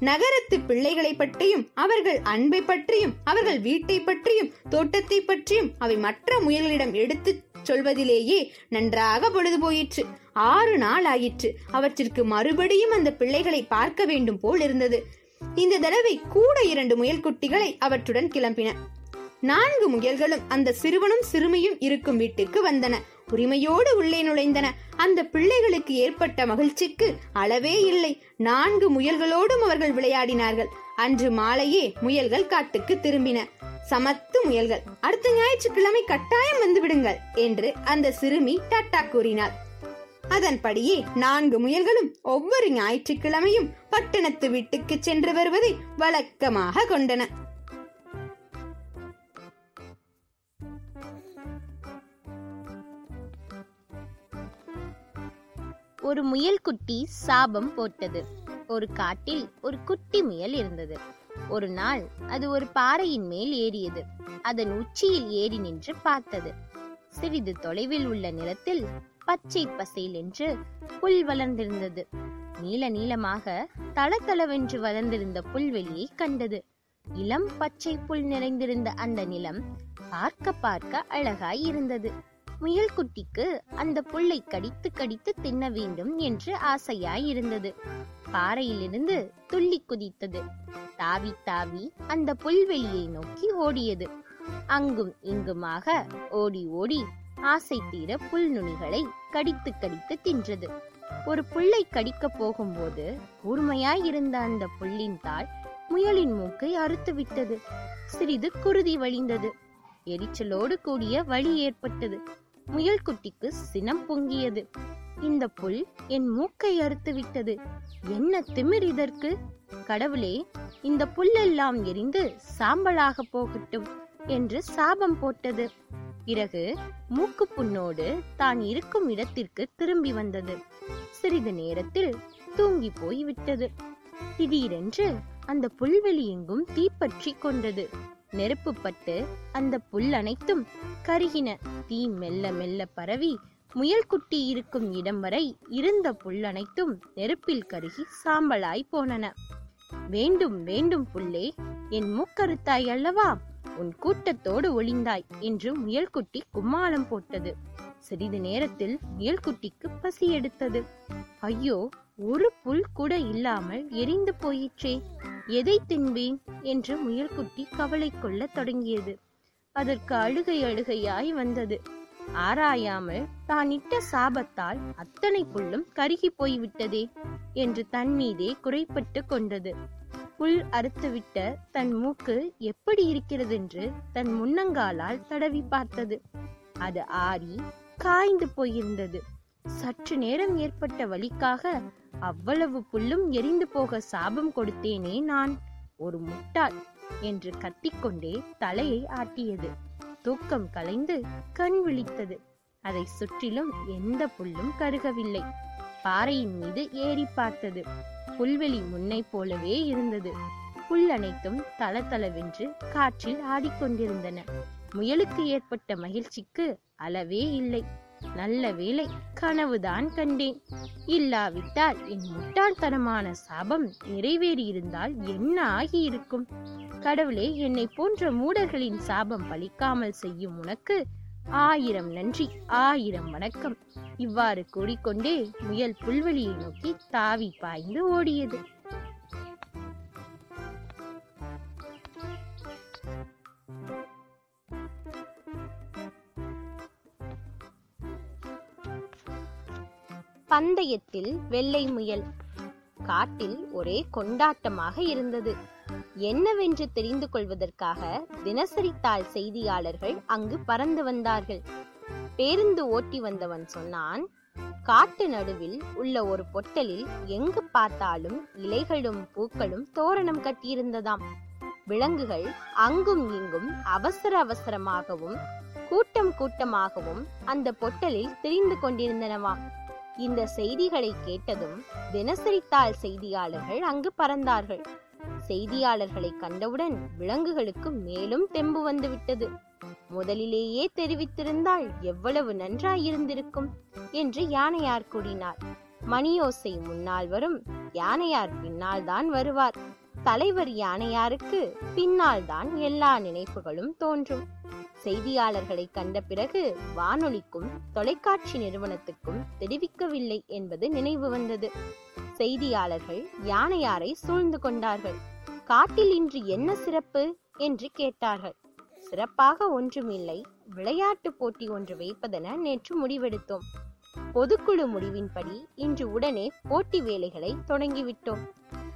நகரத்து பிள்ளைகளை பற்றியும் அவர்கள் அன்பை பற்றியும் அவர்கள் வீட்டை பற்றியும் தோட்டத்தை பற்றியும் அவை மற்ற முயல்களிடம் எடுத்துச் சொல்வதிலேயே நன்றாக பொழுது போயிற்று. ஆறு நாள் ஆயிற்று அவற்றிற்கு மறுபடியும் அந்த பிள்ளைகளை பார்க்க வேண்டும் போல் இருந்தது. இந்த தடவை கூட இரண்டு முயல் குட்டிகளை அவற்றுடன் கிளம்பின. நான்கு முயல்களும் அந்த சிறுவனும் சிறுமியும் இருக்கும் வீட்டுக்கு வந்தன. உரிமையோடு உள்ளே நுழைந்தன. அந்த பிள்ளைகளுக்கு ஏற்பட்ட மகிழ்ச்சிக்கு அளவே இல்லை. நான்கு முயல்களோடும் அவர்கள் விளையாடினார்கள். அன்று மாலையே முயல்கள் காட்டுக்கு திரும்பின. சமத்து முயல்கள் அடுத்த ஞாயிற்றுக்கிழமை கட்டாயம் வந்து விடுங்கள் என்று அந்த சிறுமி டாட்டா கூறினார் அதன்படியே நான்கு முயல்களும் ஒவ்வொரு ஞாயிற்றுக்கிழமையும் பட்டணத்து வீட்டுக்கு சென்று வருவதை வழக்கமாக கொண்டன. ஒரு முயல் குட்டி சாபம் போட்டது. ஒரு காட்டில் ஒரு குட்டி முயல் இருந்தது. ஒரு நாள் அது ஒரு பாறையின் மேல் ஏறியது. அதன் உச்சியில் ஏறி நின்று பார்த்தது. சிறிது தொலைவில் உள்ள நிலத்தில் பச்சை பசேல் என்று புல் வளர்ந்திருந்தது. நீல நீளமாக தளதளவென்று வளர்ந்திருந்த புல்வெளியை கண்டது. இளம் பச்சை புல் நிறைந்திருந்த அந்த நிலம் பார்க்க பார்க்க அழகாய் இருந்தது. முயல் குட்டிக்கு அந்த புல்லை கடித்து கடித்து தின்ன வேண்டும் என்று ஆசையாய் இருந்தது. பாறையிலிருந்து துள்ளி குதித்தது. தாவி தாவி அந்த புல்வெளியை நோக்கி ஓடியது. அங்கும் இங்குமாக ஓடி ஓடி ஆசை தீர புல் நுனிகளை கடித்து கடித்து தின்றது. ஒரு புல்லை கடிக்கப் போகும்போது கூர்மையாய் இருந்த அந்த புல்லின் தாள் முயலின் மூக்கை அறுத்து விட்டது. சிறிது குருதி வழிந்தது. எரிச்சலோடு கூடிய வலி ஏற்பட்டது. முயல் குட்டிக்கு சினம் பொங்கியது. இந்த புல் என் மூக்கை அறுத்து விட்டது. என்ன திமிர் இதற்கு? கடவுளே இந்த புல்லெல்லாம் எரிந்து சாம்பலாக போகட்டும் என்று சாபம் போட்டது. பிறகு மூக்கு புண்ணோடு தான் இருக்கும் இடத்திற்கு திரும்பி வந்தது. சிறிது நேரத்தில் தூங்கி போய் விட்டது. திடீரென்று அந்த புல்வெளி எங்கும் தீப்பற்றி கொண்டது. நெருப்பு பட்டு அந்த புல் அனைத்தும் கருகின. தீ மெல்ல மெல்ல பரவி முயல் குட்டி இருக்கும் இடம் வரை இருந்த புல் அனைத்தும் நெருப்பில் கருகி சாம்பலாய் போனன. வேண்டும் வேண்டும் புல்லே என் மூக்கருத்தாய் அல்லவா? உன் கூட்டத்தோடு ஒளிந்தாய் என்று முயல்குட்டி கும்மாளம் போட்டது. சிறிது நேரத்தில் முயல்குட்டிக்கு பசி எடுத்தது. ஐயோ ஒரு புல் கூட இல்லாமல் எரிந்து போயிற்றே. எதை தின்பேன் என்று முயல்குட்டி கவலை கொள்ளத் தொடங்கியது. அதற்கு அழுகை அழுகையாய் வந்தது. ஆராயாமல் தான் இட்ட சாபத்தால் அத்தனை புல்லும் கருகி போய்விட்டதே என்று தன் மீதே குறைப்பட்டு கொண்டது. புல் அறுத்துவிட்ட தன் மூக்கு எப்படி இருக்கிறதென்று தன் முன்னங்காலால் தடவி பார்த்தது. அது ஆறி காய்ந்து போயிருந்தது. சற்று நேரம் ஏற்பட்ட வலிக்காக அவ்வளவு புல்லும் எரிந்து போக சாபம் கொடுத்தேனே நான். ஒரு முட்டாள் என்று கத்திக்கொண்டே தலையை ஆட்டியது. தூக்கம் கலைந்து கண் விழித்தது. அதை சுற்றிலும் எந்த புல்லும் கருகவில்லை. பாறையின் மீது ஏறி பார்த்தது. புல்வெளி முன்னை போலவே இருந்தது. புல் அனைத்தும் தளதளவென்று காற்றில் ஆடிக்கொண்டிருந்தன. முயலுக்கு ஏற்பட்ட மகிழ்ச்சிக்கு அளவே இல்லை. நல்ல வேளை கனவுதான் கண்டேன். இல்லாவிட்டால் என் முட்டாள்தனமான சாபம் நிறைவேறியிருந்தால் என்ன ஆகியிருக்கும்? கடவுளே என்னை போன்ற மூடர்களின் சாபம் பலிக்காமல் செய்யும் உனக்கு ஆயிரம் நன்றி ஆயிரம் வணக்கம். இவ்வாறு கூடிக்கொண்டே முயல் புல்வெளியை நோக்கி தாவி பாய்ந்து ஓடியது. பந்தயத்தில் வெள்ளை முயல். காட்டில் ஒரே கொண்டாட்டமாக இருந்தது. என்னவென்று தெரிந்து கொள்வதற்காக தினசரி தாள் செய்தியாளர்கள் அங்கு பறந்து வந்தார்கள். பேருந்து ஓட்டி வந்தவன் சொன்னான் காட்டு நடுவில் உள்ள ஒரு பொட்டலில் எங்கு பார்த்தாலும் இலைகளும் பூக்களும் தோரணம் கட்டியிருந்ததாம். விலங்குகள் அங்கும் இங்கும் அவசர அவசரமாகவும் கூட்டம் கூட்டமாகவும் அந்த பொட்டலில் திரிந்து கொண்டிருந்தனவாம். இந்த செய்திகளை கேட்டதும் தினசரித்தாள் செய்தியாளர்கள் அங்கு பறந்தார்கள். செய்தியாளர்களை கண்டவுடன் விலங்குகளுக்கு மேலும் தெம்பு வந்துவிட்டது. முதலிலேயே தெரிவித்திருந்தால் எவ்வளவு நன்றாயிருந்திருக்கும் என்று யானையார் கூறினார். மணியோசை முன்னால் வரும் யானையார் பின்னால் தான் வருவார். தலைவர் யானையாருக்கு பின்னால் தான் எல்லா நினைப்புகளும் தோன்றும். செய்தியாளர்களை கண்ட பிறகு வானொலிக்கும் தொலைக்காட்சி நிறுவனத்துக்கும் தெரிவிக்கவில்லை என்பது நினைவு வந்தது. செய்தியாளர்கள் யானையாரை சூழ்ந்து கொண்டார்கள். காட்டில் இன்று என்ன சிறப்பு? என்று கேட்டார்கள். சிறப்பாக ஒன்றுமில்லை. விளையாட்டு போட்டி ஒன்று வைப்பதென நேற்று முடிவெடுத்தோம். பொதுக்குழு முடிவின்படி இன்று உடனே போட்டி வேலைகளை தொடங்கிவிட்டோம்.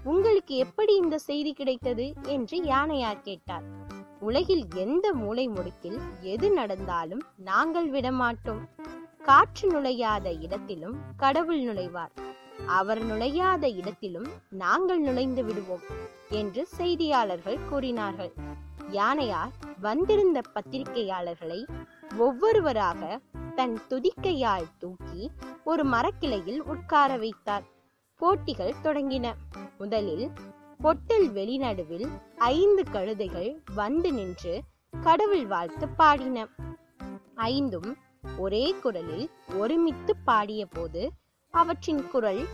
உங்களுக்கு எப்படி இந்த செய்தி கிடைத்தது? என்று யானையார் கேட்டார். உலகில் எந்த மூலை முடுக்கில் எது நடந்தாலும் நாங்கள் விடமாட்டோம். காற்று நுழையாத இடத்திலும் கடவுள் நுழைவார். அவர் நுழையாத இடத்திலும் நாங்கள் நுழைந்து விடுவோம் என்று செய்தியாளர்கள் கூறினார்கள். யானையார் வந்திருந்த பத்திரிகையாளர்களை ஒவ்வொருவராக தன் துதிக்கையால் தூக்கி ஒரு மரக்கிளையில் உட்கார வைத்தார். போட்டிகள் தொடங்கின. முதலில் பொட்டல் வெளிநடுவில் ஐந்து கழுதைகள் வந்து நின்று கடவுள் வாழ்த்து பாடின. ஐந்தும் ஒரே குரலில் ஒருமித்து பாடிய போது அவற்றின் குரல்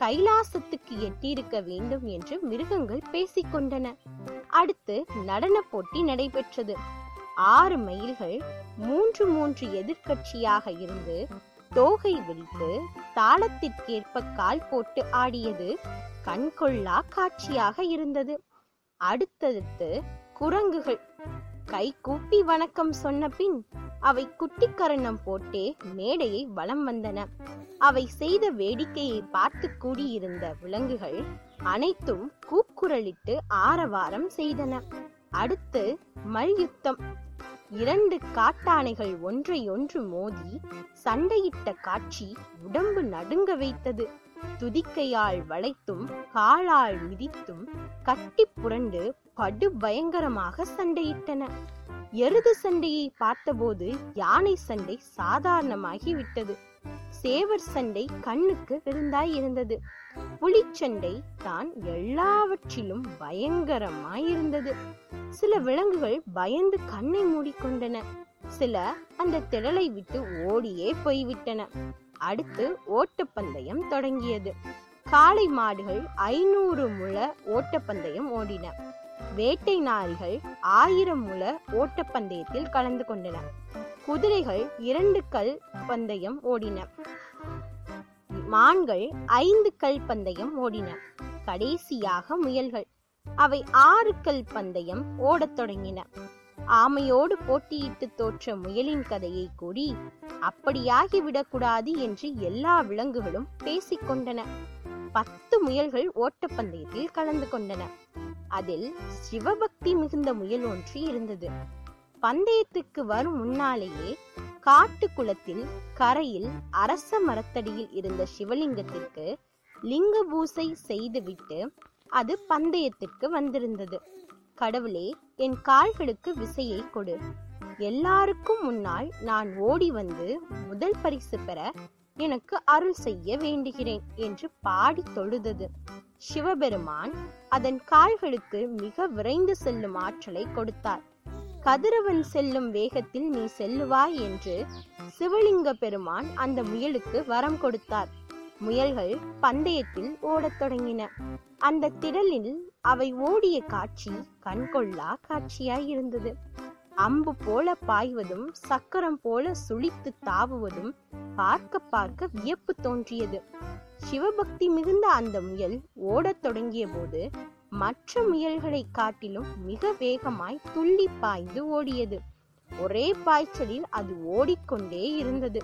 கைலாசத்துக்கு எட்டியிருக்க வேண்டும் என்று மிருகங்கள் பேசிக்கொண்டன. அடுத்து நடன போட்டி நடைபெற்றது. ஆறு மைல்கள் மூன்று மூன்று எதிர்க்கட்சியாக இருந்து தோகை விரித்து தாளத்திற்கேற்ப கால் போட்டு ஆடியது கண்கொள்ளா காட்சியாக இருந்தது. அடுத்தடுத்து குரங்குகள் கை கூப்பி வணக்கம் சொன்ன பின் அவை குட்டிக்கரணம் போட்டே மேடையை வலம் வந்தன. அவை செய்த வேடிக்கையை பார்த்து கூடியிருந்த விலங்குகள் அனைத்தும் கூக்குரலிட்டு ஆரவாரம் செய்தன. அடுத்து மல்யுத்தம். இரண்டு காட்டானைகள் ஒன்றையொன்று மோதி சண்டையிட்ட காட்சி உடம்பு நடுங்க வைத்தது. துதிக்கையால் வளைத்தும் காலால் மிதித்தும் கட்டி புரண்டு படு பயங்கரமாக சண்டையிட்டன. எருது சண்டையை பார்த்தபோது யானை சண்டை சாதாரணமாகி விட்டது. சேவர் சண்டை கண்ணுக்கு விருந்தாய் இருந்தது. புலிச்சண்டை தான் எல்லாவற்றிலும் பயங்கரமாயிருந்தது சில விலங்குகள் பயந்து கண்ணை மூடிக்கொண்டன. சில அந்த திடலை விட்டு ஓடியே போய்விட்டன. அடுத்து ஓட்டப்பந்தயம் தொடங்கியது. காளை மாடுகள் ஐநூறு முழ ஓட்டப்பந்தயம் ஓடின. வேட்டை நாரிகள் ஆயிரம் முழ ஓட்டப்பந்தயத்தில் கலந்து கொண்டன. குதிரைகள் இரண்டு கல் பந்தயம் ஓடின. மான்கள் ஐந்து கல் பந்தயம் ஓடின. கடைசியாக முயல்கள். அவை ஆறு கல் பந்தயம் ஓடத் தொடங்கின. ஆமையோடு போட்டியிட்டு தோற்ற முயலின் கதையை கூறி அப்படியாகிவிடக்கூடாது என்று எல்லா விலங்குகளும் பேசிக்கொண்டன பத்து முயல்கள் ஓட்டப்பந்தயத்தில் கலந்து கொண்டன. அதில் சிவபக்தி மிகுந்த முயல் ஒன்று இருந்தது. பந்தயத்துக்கு வரும் முன்னாலேயே காட்டு குளத்தில் கரையில் அரச மரத்தடியில் இருந்த சிவலிங்கத்திற்கு லிங்க பூசை செய்துவிட்டு அது பந்தயத்திற்கு வந்திருந்தது. கடவுளே என் கால்களுக்கு விசையை கொடு. எல்லாருக்கும் முன்னால் நான் ஓடி வந்து முதல் பரிசு பெற எனக்கு அருள் செய்ய வேண்டுகிறேன் என்று பாடி தொழுதது. சிவபெருமான் அதன் கால்களுக்கு மிக விரைந்து செல்லும் ஆற்றலை கொடுத்தார். கதிரவன் செல்லும் வேகத்தில் நீ செல்லுவாய் என்று சிவலிங்க பெருமான் அந்த முயலுக்கு வரம் கொடுத்தார். முயல்கள் பந்தயத்தில் ஓடத் தொடங்கின. அந்த திடலில் அவை ஓடிய காட்சி கண்கொள்ளா காட்சியாய் இருந்தது. அம்பு போல பாய்வதும் சக்கரம் போல சுழித்து தாவுவதும் பார்க்க பார்க்க வியப்பு தோன்றியது. சிவபக்தி மிகுந்த அந்த முயல் ஓடத் தொடங்கிய போது மற்ற முயல்களை காட்டிலும் மிக வேகமாய் துள்ளி பாய்ந்து ஓடியது. ஒரே பாய்ச்சலில் அது ஓடிக்கொண்டே இருந்தது.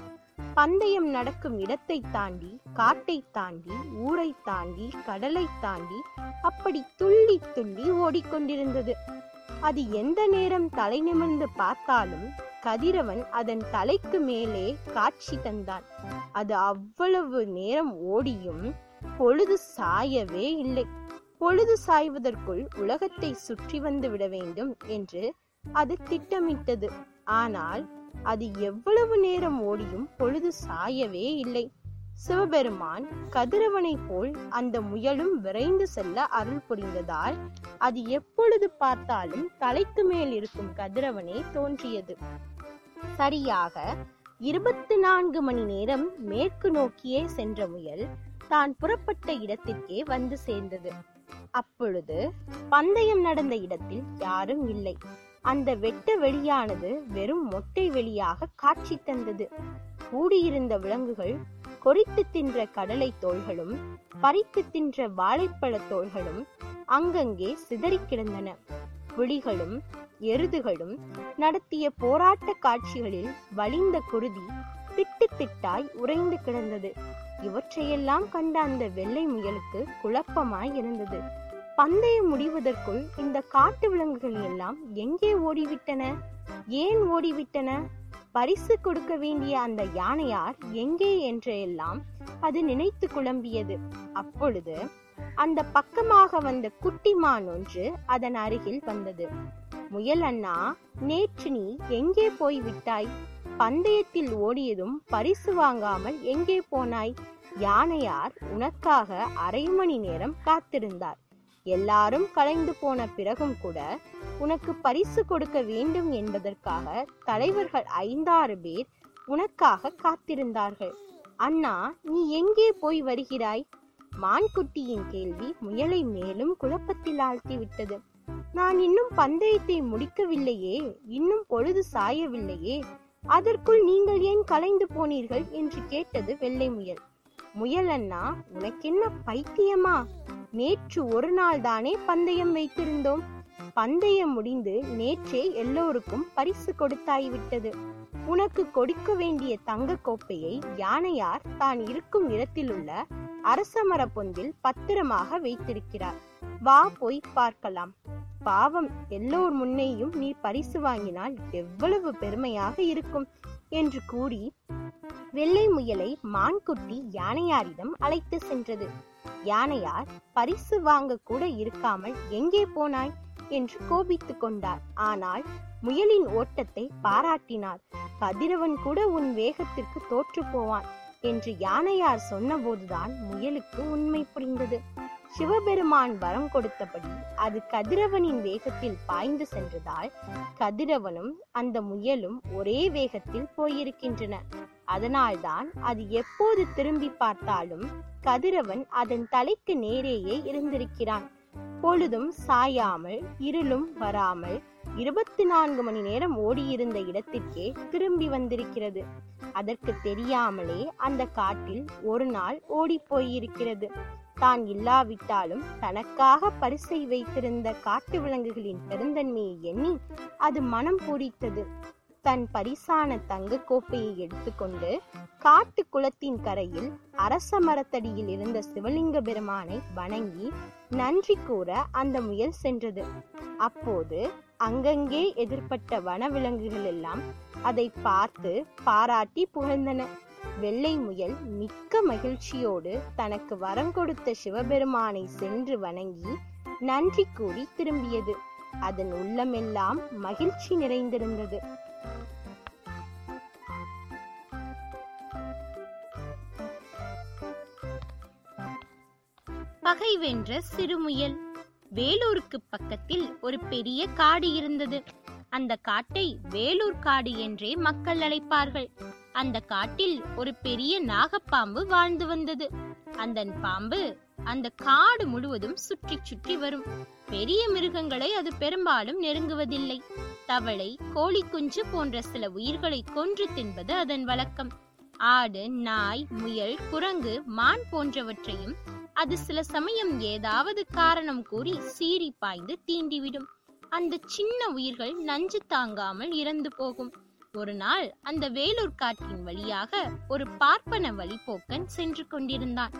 பந்தயம் நடக்கும் இடத்தை தாண்டி காட்டை தாண்டி ஊரை தாண்டி கடலை தாண்டி அப்படி துள்ளி துள்ளி ஓடிக்கொண்டிருந்தது. அது எந்த நேரம் தலை நிமிர்ந்து பார்த்தாலும் கதிரவன் அதன் தலைக்கு மேலே காட்சி தந்தான். அது அவ்வளவு நேரம் ஓடியும் பொழுது சாயவே இல்லை. பொழுது சாய்வதற்குள் உலகத்தை சுற்றி வந்து விட வேண்டும் என்று அது திட்டமிட்டது. ஆனால் அது எவ்வளவு நேரம் ஓடியும் பொழுது சாயவே இல்லை. சிவபெருமான் கதிரவனை போல் அந்த முயலும் விரைந்து செல்ல அருள் புரிந்ததால் அது எப்பொழுது பார்த்தாலும் தலைக்கு மேல் இருக்கும் கதிரவனே தோன்றியது. சரியாக இருபத்தி நான்கு மணி நேரம் மேற்கு நோக்கியே சென்ற முயல் தான் புறப்பட்ட இடத்திற்கே வந்து சேர்ந்தது. அப்பொழுது பந்தயம் நடந்த இடத்தில் யாரும் இல்லை. அந்த வெட்ட வெளியானது வெறும் மொட்டை வெளியாக காட்சி தந்தது. கூடியிருந்த விலங்குகள் கொறித்து தின்ற கடலை தோள்களும் பறித்து தின்ற வாழைப்பழ தோள்களும் அங்கங்கே சிதறிக் கிடந்தன. புலிகளும் எருதுகளும் நடத்திய போராட்ட காட்சிகளில் வலிந்த குருதி திட்டு திட்டாய் உறைந்து கிடந்தது. இவற்றையெல்லாம் கண்ட அந்த வெள்ளை முயலுக்கு குழப்பமாய் இருந்தது. பந்தயம் முடிவதற்குள் இந்த காட்டு விலங்குகள் எல்லாம் எங்கே ஓடிவிட்டன? ஏன் ஓடிவிட்டன? பரிசு கொடுக்க வேண்டிய அந்த யானையார் எங்கே என்று எல்லாம் அது நினைத்து குழம்பியது. அப்பொழுது அந்த பக்கமாக வந்த குட்டி மான் ஒன்று அதன் அருகில் வந்தது. முயல் அண்ணா நேற்று நீ எங்கே போய் விட்டாய் பந்தயத்தில் ஓடியதும் பரிசு வாங்காமல் எங்கே போனாய்? யானையார் உனக்காக அரை மணி நேரம் காத்திருந்தார். எல்லாரும் கலைந்து போன பிறகும் கூட உனக்கு பரிசு கொடுக்க வேண்டும் என்பதற்காக தலைவர்கள் ஐந்தாறு பேர் உனக்காக காத்திருந்தார்கள். அண்ணா நீ எங்கே போய் வருகிறாய்? மான்குட்டியின் கேள்வி முயலை மேலும் குழப்பத்தில் ஆழ்த்திவிட்டது நான் இன்னும் பந்தயத்தை முடிக்கவில்லையே இன்னும் பொழுது சாயவில்லையே அதற்குள் நீங்கள் ஏன் கலைந்து போனீர்கள்? என்று கேட்டது வெள்ளை முயல். முயலன்னா உனக்கென்ன பைத்தியமா? நேற்று ஒரு நாள் தானே பந்தயம் வைத்திருந்தோம். பந்தயம் முடிந்து நேற்றே எல்லோருக்கும் பரிசு கொடுத்தாய்விட்டது. உனக்கு கொடுக்க வேண்டிய தங்க கோப்பையை யானையார் தான் இருக்கும் இடத்திலுள்ள அரசமர பொந்தில் பத்திரமாக வைத்திருக்கிறார். வா போய் பார்க்கலாம். பாவம் எல்லோர் முன்னேயும் நீ பரிசு வாங்கினால் எவ்வளவு பெருமையாக இருக்கும் என்று கூறி வெள்ளை முயலை மான்குட்டி யானையாரிடம் அழைத்து சென்றது. யானையார் பரிசு வாங்க கூட இருக்காமல் எங்கே போனாய்? என்று கோபித்துக் கொண்டார். ஆனால் முயலின் ஓட்டத்தை பாராட்டினார். கதிரவன் கூட உன் வேகத்திற்கு தோற்று போவான் என்று யானையார் சொன்னபோதுதான் முயலுக்கு உண்மை புரிந்தது. சிவபெருமான் வரம் கொடுத்தபடி அது கதிரவனின் வேகத்தில் பாய்ந்து சென்றதால் கதிரவனும் அந்த முயலும் ஒரே வேகத்தில் போயிருக்கின்றன. அதனால்தான் அது எப்போது திரும்பி பார்த்தாலும் கதிரவன் அதன் தலைக்கு நேரேயே இருந்திருக்கிறான். பொழுதும் சாயாமல் இருளும் வராமல் இருபத்தி நான்கு மணி நேரம் ஓடியிருந்த இடத்திற்கே திரும்பி வந்திருக்கிறது. அதற்கு தெரியாமலே அந்த காட்டில் ஒரு நாள் ஓடி போயிருக்கிறது. தான் இல்லாவிட்டாலும் தனக்காக பரிசை வைத்திருந்த காட்டு விலங்குகளின் பெருந்தன்மையை எண்ணி அது மனம் பூரித்தது. தன் பரிசான தங்க கோப்பையை எடுத்துக்கொண்டு காட்டு குளத்தின் கரையில் அரச மரத்தடியில் இருந்த சிவலிங்க பெருமானை வணங்கி நன்றி கூற அந்த முயல் சென்றது. அப்போது அங்கங்கே எதிர்ப்பட்ட வனவிலங்குகள் எல்லாம் அதை பார்த்து பாராட்டி புகழ்ந்தன. வெள்ளை முயல் மிக்க மகிழ்ச்சியோடு தனக்கு வரம் கொடுத்த சிவபெருமானை சென்று வணங்கி நன்றி கூறி திரும்பியது. அதன் உள்ளமெல்லாம் மகிழ்ச்சி நிறைந்திருந்தது. பகை வென்ற சிறுமுயல். வேலூருக்கு பக்கத்தில் ஒரு பெரிய காடு இருந்தது. அந்த காட்டை வேலூர் காடு என்றே மக்கள் அழைப்பார்கள். அந்த காட்டில் ஒரு பெரிய நாகப்பாம்பு வாழ்ந்து வந்தது. அந்த பாம்பு அந்த காடு முழுவதும் சுற்றி சுற்றி வரும். பெரிய மிருகங்களை அது பெரும்பாலும் நெருங்குவதில்லை. தவளை கோழி குஞ்சு போன்ற சில உயிர்களை கொன்று தின்பது அதன் வழக்கம். ஆடு நாய் முயல் குரங்கு மான் போன்றவற்றையும் அது சில சமயம் ஏதாவது காரணம் கூறி சீறி பாய்ந்து தீண்டிவிடும். அந்த சின்ன உயிர்கள் நஞ்சு தாங்காமல் இறந்து போகும். ஒரு நாள் அந்த வேலூர் காட்டின் வழியாக ஒரு பார்ப்பன வழிபோக்கன் சென்று கொண்டிருந்தான்.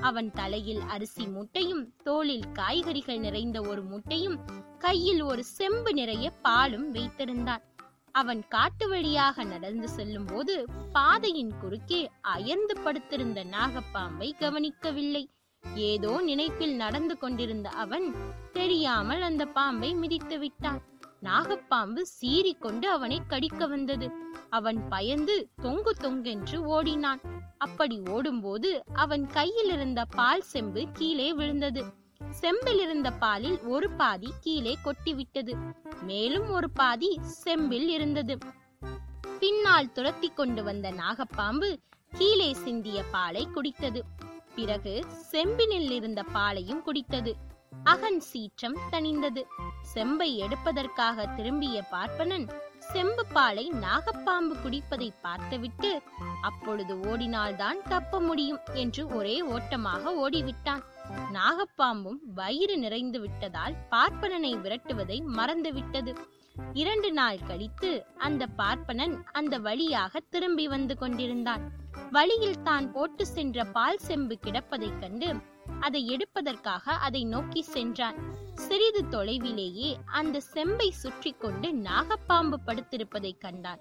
அவன் தலையில் அரிசி மூட்டையும் தோளில் காய்கறிகள் நிறைந்த ஒரு மூட்டையும் கையில் ஒரு செம்பு நிறைய பாலும் வைத்திருந்தான். அவன் காட்டு வழியாக நடந்து செல்லும் போது பாதையின் குறுக்கே அயர்ந்து படுத்திருந்த நாகப்பாம்பை கவனிக்கவில்லை. ஏதோ நினைப்பில் நடந்து கொண்டிருந்த அவன் தெரியாமல் அந்த பாம்பை மிதித்து விட்டான். நாகப்பாம்பு சீறிக்கொண்டு அவனை கடிக்க வந்தது. அவன் பயந்து தொங்கு தொங்கென்று ஓடினான். அப்படி ஓடும்போது அவன் கையில் இருந்த பால் செம்பு கீழே விழுந்தது. செம்பில் இருந்த பாலில் ஒரு பாதி கீழே கொட்டிவிட்டது. மேலும் ஒரு பாதி செம்பில் இருந்தது. பின்னால் துரத்தி கொண்டு வந்த நாகப்பாம்பு கீழே சிந்திய பாலை குடித்தது. பிறகு செம்பினில் இருந்த பாலையும் குடித்தது. அகன் சீற்றம் தணிந்தது. செம்பை எடுப்பதற்காக திரும்பிய பார்ப்பனன் செம்பு பாலை நாகப்பாம்பு குடிப்பதை பார்த்துவிட்டு அப்பொழுது ஓடினால்தான் தப்ப முடியும் என்று ஒரே ஓட்டமாக ஓடிவிட்டான். நாகப்பாம்பும் வயிறு நிறைந்து விட்டதால் பார்ப்பனனை விரட்டுவதை மறந்துவிட்டது. இரண்டு நாள் கழித்து அந்த பார்ப்பனன் அந்த வழியாக திரும்பி வந்து கொண்டிருந்தான். வழியில் தான் போட்டு சென்ற பால் செம்பு கிடப்பதைக் கண்டு அதை எடுப்பதற்காக அதை நோக்கி சென்றான். சிறிது தொலைவிலேயே அந்த செம்பை சுற்றி கொண்டு நாகப்பாம்பு படுத்திருப்பதைக் கண்டான்.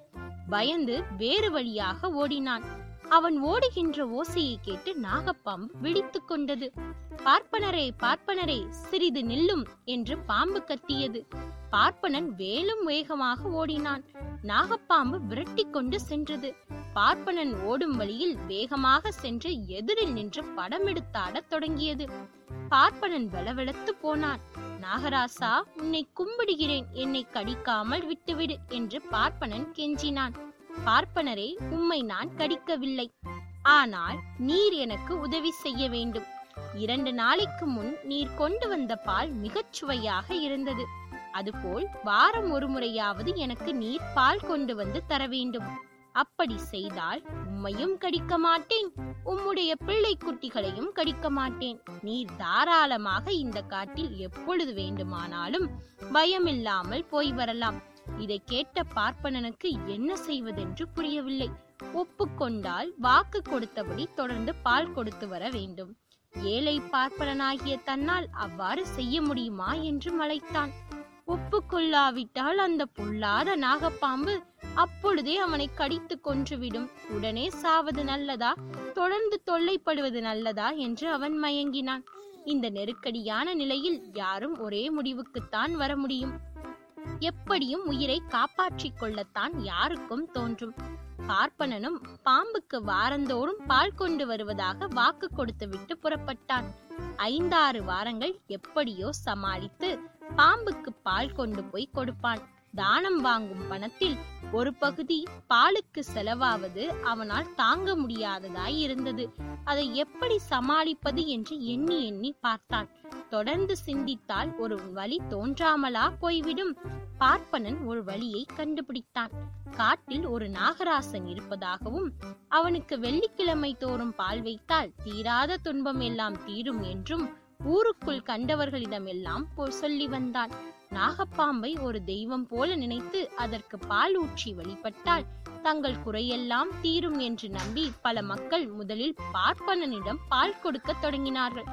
பயந்து வேறு வழியாக ஓடினான். அவன் ஓடுகின்ற ஓசையை கேட்டு நாகப்பாம்பு விழித்து கொண்டது. பார்ப்பனரே பார்ப்பனரே சிறிது நில்லும் என்று பாம்பு கத்தியது. பார்ப்பனன் வேலும் வேகமாக ஓடினான். நாகப்பாம்பு விரட்டி கொண்டு சென்றது. பார்ப்பனன் ஓடும் வழியில் வேகமாக சென்று எதிரில் நின்று படம் எடுத்தாடத் தொடங்கியது. பார்ப்பனன் வெளவெளத்து போனான். நாகராசா உன்னை கும்பிடுகிறேன். என்னை கடிக்காமல் விட்டுவிடு என்று பார்ப்பனன் கெஞ்சினான். பார்ப்பனரே உம்மை நான் கடிக்கவில்லை. ஆனால் நீர் எனக்கு உதவி செய்ய வேண்டும். இரண்டு நாளைக்கு முன் நீர் கொண்டு வந்த பால் மிகச் சுவையாக இருந்தது. அதுபோல் வாரம் ஒரு முறையாவது எனக்கு நீர் பால் கொண்டு வந்து தர வேண்டும். அப்படி செய்தால் உம்மையும் கடிக்க மாட்டேன். உம்முடைய பிள்ளை குட்டிகளையும் கடிக்க மாட்டேன். நீர் தாராளமாக இந்த காட்டில் எப்பொழுது வேண்டுமானாலும் பயமில்லாமல் போய் வரலாம். இதை கேட்ட பார்ப்பனனுக்கு என்ன செய்வதென்று புரியவில்லை. ஒப்புக்கொண்டால் வாக்கு கொடுத்தபடி தொடர்ந்து பால் கொடுத்து வர வேண்டும். ஏழை பார்ப்பனனாகிய தன்னால் அவ்வாறு செய்ய முடியுமா என்று மலைத்தான். ஒப்புக்கொள்ளாவிட்டால் அந்த பொல்லாத நாகப்பாம்பு அப்பொழுதே அவனை கடித்து கொன்றுவிடும். உடனே சாவது நல்லதா? தொடர்ந்து தொல்லைப்படுவது நல்லதா? என்று அவன் மயங்கினான். இந்த நெருக்கடியான நிலையில் யாரும் ஒரே முடிவுக்குத்தான் வர முடியும். எப்படியும் உயிரை காப்பாற்றிக் கொள்ளத்தான் யாருக்கும் தோன்றும். பார்ப்பனனும் பாம்புக்கு வாரந்தோறும் பால் கொண்டு வருவதாக வாக்கு கொடுத்துவிட்டு புறப்பட்டான். ஐந்தாறு வாரங்கள் எப்படியோ சமாளித்து பாம்புக்கு பால் கொண்டு போய் கொடுப்பான். தானம் வாங்கும் பணத்தில் ஒரு பகுதி பாலுக்கு செலவாவது அவனால் தாங்க முடியாததாய் இருந்தது. அதை எப்படி சமாளிப்பது என்று எண்ணி எண்ணி பார்த்தான் தொடர்ந்து சிந்தித்தால் ஒரு வழி தோன்றாமலா போய்விடும். பார்ப்பனன் ஒரு வழியை கண்டுபிடித்தான். காட்டில் ஒரு நாகராசன் இருப்பதாகவும் அவனுக்கு வெள்ளிக்கிழமை தோறும் பால் வைத்தால் தீராத துன்பம் எல்லாம் தீரும் என்றும் ஊருக்குள் கண்டவர்களிடமெல்லாம் சொல்லி வந்தான். நாகப்பாம்பை ஒரு தெய்வம் போல நினைத்து அதற்கு பால் ஊற்றி வழிபட்டால் தங்கள் குறையெல்லாம் தீரும் என்று நம்பி பல மக்கள் முதலில் பார்ப்பனனிடம் பால் கொடுக்க தொடங்கினார்கள்.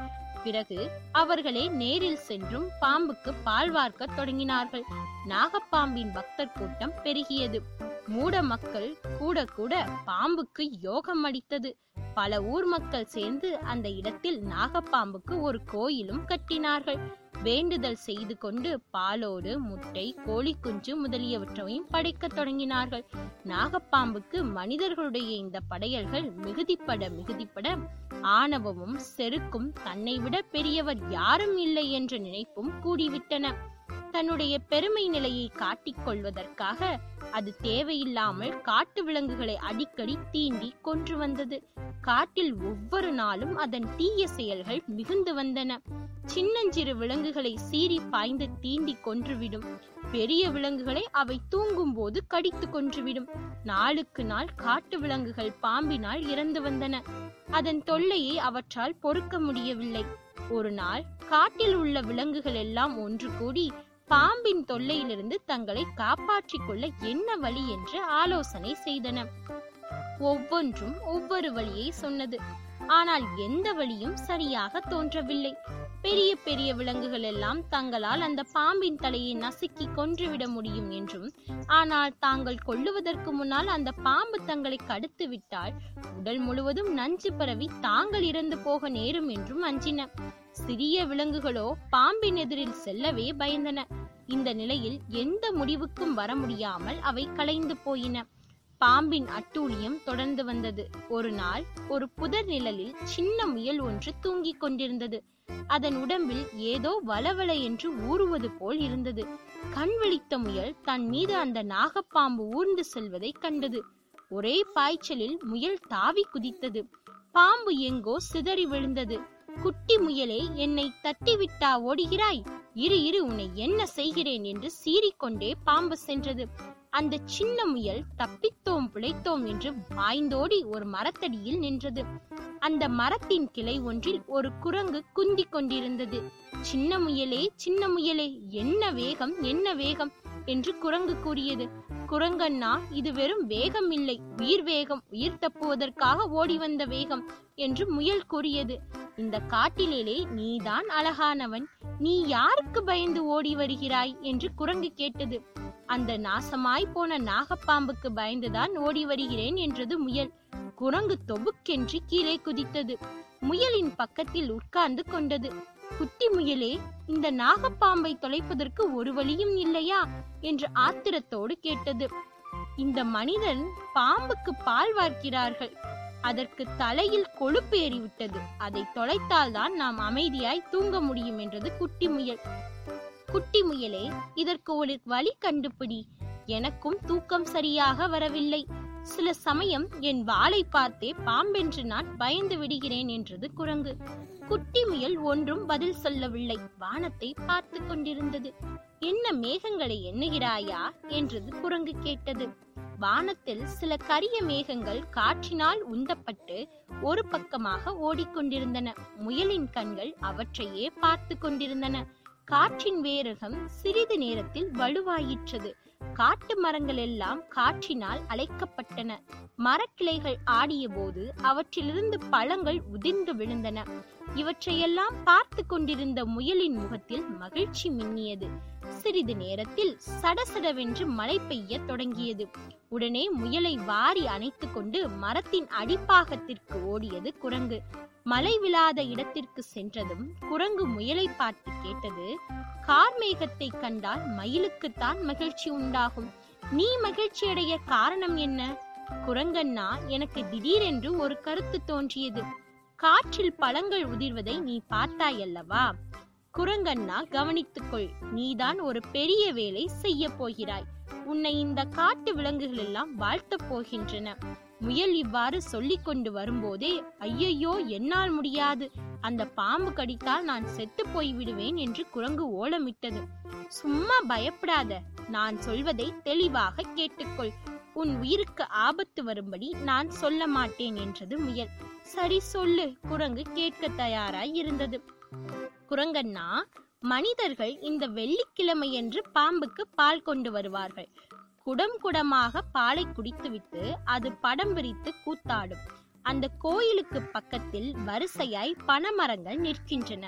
பிறகு அவர்களே நேரில் சென்றும் பாம்புக்கு பால் வார்க்க தொடங்கினார்கள். நாகப்பாம்பின் பக்தர் கூட்டம் பெருகியது. மூட மக்கள் கூட கூட பாம்புக்கு யோகம் அடித்தது. பல ஊர் மக்கள் சேர்ந்து அந்த இடத்தில் நாகப்பாம்புக்கு ஒரு கோயிலும் கட்டினார்கள். வேண்டுதல் செய்து கொண்டு பாலோடு முட்டை கோழி குஞ்சு முதலியவற்றையும் படைக்கத் தொடங்கினார்கள். நாகப்பாம்புக்கு மனிதர்களுடைய இந்த படையல்கள் மிகுதிப்பட மிகுதிப்பட ஆணவமும் செருக்கும் தன்னை விட பெரியவர் யாரும் இல்லை என்ற நினைப்பும் கூடிவிட்டன. தன்னுடைய பெருமை நிலையை காட்டிக் கொள்வதற்காக அது தேவையில்லாமல் காட்டு விலங்குகளை அடிக்கடி தீண்டி கொன்று வந்தது. காட்டில் ஒவ்வொரு நாளும் அதன் தீய செயல்கள் மிகுந்து வந்தன. சின்னஞ்சிறு விலங்குகளை சீறி பாய்ந்து தீண்டி கொன்றுவிடும். பெரிய விலங்குகளை அவை தூங்கும் போது கடித்து கொன்றுவிடும். நாளுக்கு நாள் காட்டு விலங்குகள் பாம்பினால் இறந்து வந்தன. அதன் தொல்லையை அவற்றால் பொறுக்க முடியவில்லை. ஒரு நாள் காட்டில் உள்ள விலங்குகள் எல்லாம் ஒன்று கூடி பாம்பின் தொல்லையிலிருந்து தங்களை காப்பாற்றிக் கொள்ள என்ன வழி என்று ஆலோசனை செய்தன. ஒவ்வொன்றும் ஒவ்வொரு வழியை சொன்னது. ஆனால் எந்த வழியும் சரியாக தோன்றவில்லை. பெரிய பெரிய விலங்குகள் எல்லாம் தங்களால் அந்த பாம்பின் தலையை நசுக்கி கொன்றுவிட முடியும் என்றும் ஆனால் தாங்கள் கொள்ளுவதற்கு முன்னால் அந்த பாம்பு தங்களை கடுத்து விட்டால் உடல் முழுவதும் நஞ்சு பரவி தாங்கள் இறந்து போக நேரும் என்றும் அஞ்சின. சிறிய விலங்குகளோ பாம்பின் எதிரில் செல்லவே பயந்தன. இந்த நிலையில் எந்த முடிவுக்கும் வர முடியாமல் அவை கலைந்து போயின. பாம்பின் அட்டூழியம் தொடர்ந்து வந்தது. ஒரு நாள் ஒரு புதர் நிழலில் சின்ன முயல் ஒன்று தூங்கிக் கொண்டிருந்தது. அதன் உடம்பில் ஏதோ வளவள என்று ஊறுவது போல் இருந்தது. கண் விழித்த முயல் தன் மீது அந்த நாகப்பாம்பு ஊர்ந்து செல்வதை கண்டது. ஒரே பாய்ச்சலில் முயல் தாவி குதித்தது. பாம்பு எங்கோ சிதறி விழுந்தது. குட்டி முயலே என்னை தட்டிவிட்டா ஓடுகிறாய்? இரு இரு உன்னை என்ன செய்கிறேன்? என்று சீறிக்கொண்டே பாம்பு சென்றது. அந்த சின்ன முயல் தப்பித்தோம் பிழைத்தோம் என்று பாய்ந்தோடி ஒரு மரத்தடியில் நின்றது. அந்த மரத்தின் கிளை ஒன்றில் ஒரு குரங்கு குந்தி கொண்டிருந்தது. சின்ன முயலே சின்ன முயலே என்ன வேகம் என்ன வேகம்? என்று குரங்கு கூறியது. குரங்கண்ணா இது வெறும் வேகம் இல்லை. உயிர் வேகம் உயிர் தப்புவதற்காக ஓடி வந்த வேகம் என்று முயல் கூறியது. இந்த காட்டிலே நீதான் அழகானவன். நீ யாருக்கு பயந்து ஓடி வருகிறாய் என்று குரங்கு கேட்டது. அந்த நாசமாய் போன நாகப்பாம்புக்கு பயந்துதான் ஓடி வருகிறேன் என்றது முயல். குரங்கு தொபுக்கென்று கீழே குதித்தது. முயலின் பக்கத்தில் உட்கார்ந்து கொண்டது. குட்டி முயலே இந்த நாகப்பாம்பை தொலைப்பதற்கு ஒரு வழியும் இல்லையா? என்று ஆத்திரத்தோடு கேட்டது. இந்த மனிதன் பாம்புக்கு பால் வார்க்கிறார்கள். அதற்கு தலையில் கொழுப்பு ஏறிவிட்டது. அதை தொலைத்தால்தான் நாம் அமைதியாய் தூங்க முடியும் என்றது குட்டி முயல். குட்டி முயலே இதற்கு ஒரு வழி கண்டுபிடி. எனக்கும் தூக்கம் சரியாக வரவில்லை. சில சமயம் என் வாளை பார்த்தே பாம்பென்று நான் பயந்து விடுகிறேன் என்றது குரங்கு. குட்டி முயல் ஒன்றும் பதில் சொல்லவில்லை. வானத்தை பார்த்து கொண்டிருந்தது. என்ன மேகங்களை எண்ணுகிறாயா? என்றது குரங்கு கேட்டது. வானத்தில் சில கரிய மேகங்கள் காற்றினால் உந்தப்பட்டு ஒரு பக்கமாக ஓடிக்கொண்டிருந்தன. முயலின் கண்கள் அவற்றையே பார்த்து கொண்டிருந்தன. காற்றின் வேரகம் சிறிது நேரத்தில் வலுவாயிற்றது. காட்டு மரங்கள் எல்லாம் காற்றினால் அழைக்கப்பட்டன. மரக்கிளைகள் ஆடிய போது அவற்றிலிருந்து பழங்கள் உதிர்ந்து விழுந்தன. இவற்றையெல்லாம் பார்த்து கொண்டிருந்த முயலின் முகத்தில் மகிழ்ச்சி மின்னியது. சிறிது நேரத்தில் சடசடவென்று மழை பெய்ய தொடங்கியது. உடனே முயலை வாரி அணைத்துக் கொண்டு மரத்தின் அடிப்பாகத்திற்கு ஓடியது குரங்கு. மழை விழாத இடத்திற்கு சென்றதும் குரங்கு முயலை பார்த்து கேட்டது கார்மேகத்தை கண்டால் மயிலுக்குத்தான் மகிழ்ச்சி உண்டாகும். நீ மகிழ்ச்சி அடைய காரணம் என்ன? குரங்கண்ணா எனக்கு திடீரென்று ஒரு கருத்து தோன்றியது. காற்றில் பழங்கள் உதிர்வதை நீ பார்த்தாயல்லவா? குரங்கண்ணா கவனித்துக்கொள். நீதான் ஒரு பெரிய வேலை செய்ய போகிறாய். உன்னை இந்த காட்டு விலங்குகள் எல்லாம் வாழ்த்தப் போகின்றன. முயல் இவ்வாறு சொல்லிக் கொண்டு வரும்போதே ஐயையோ என்னால் முடியாது. அந்த பாம்பு கடித்தால் நான் செத்து போய் விடுவேன் என்று குரங்கு ஓலமிட்டது. சும்மா பயப்படாத. நான் சொல்வதை தெளிவாக கேட்டுக்கொள். உன் உயிருக்கு ஆபத்து வரும்படி நான் சொல்ல மாட்டேன் என்றது முயல். சரி சொல்லு குரங்கு கேட்க தயாராய் இருந்தது. குரங்கண்ணா மனிதர்கள் இந்த வெள்ளிக்கிழமையன்று பாம்புக்கு பால் கொண்டு வருவார்கள். குடம் குடமாக பாலை குடித்துவிட்டு அது படம் விரித்து கூத்தாடும். அந்த கோயிலுக்கு பக்கத்தில் வரிசையாய் பனமரங்கள் நிற்கின்றன.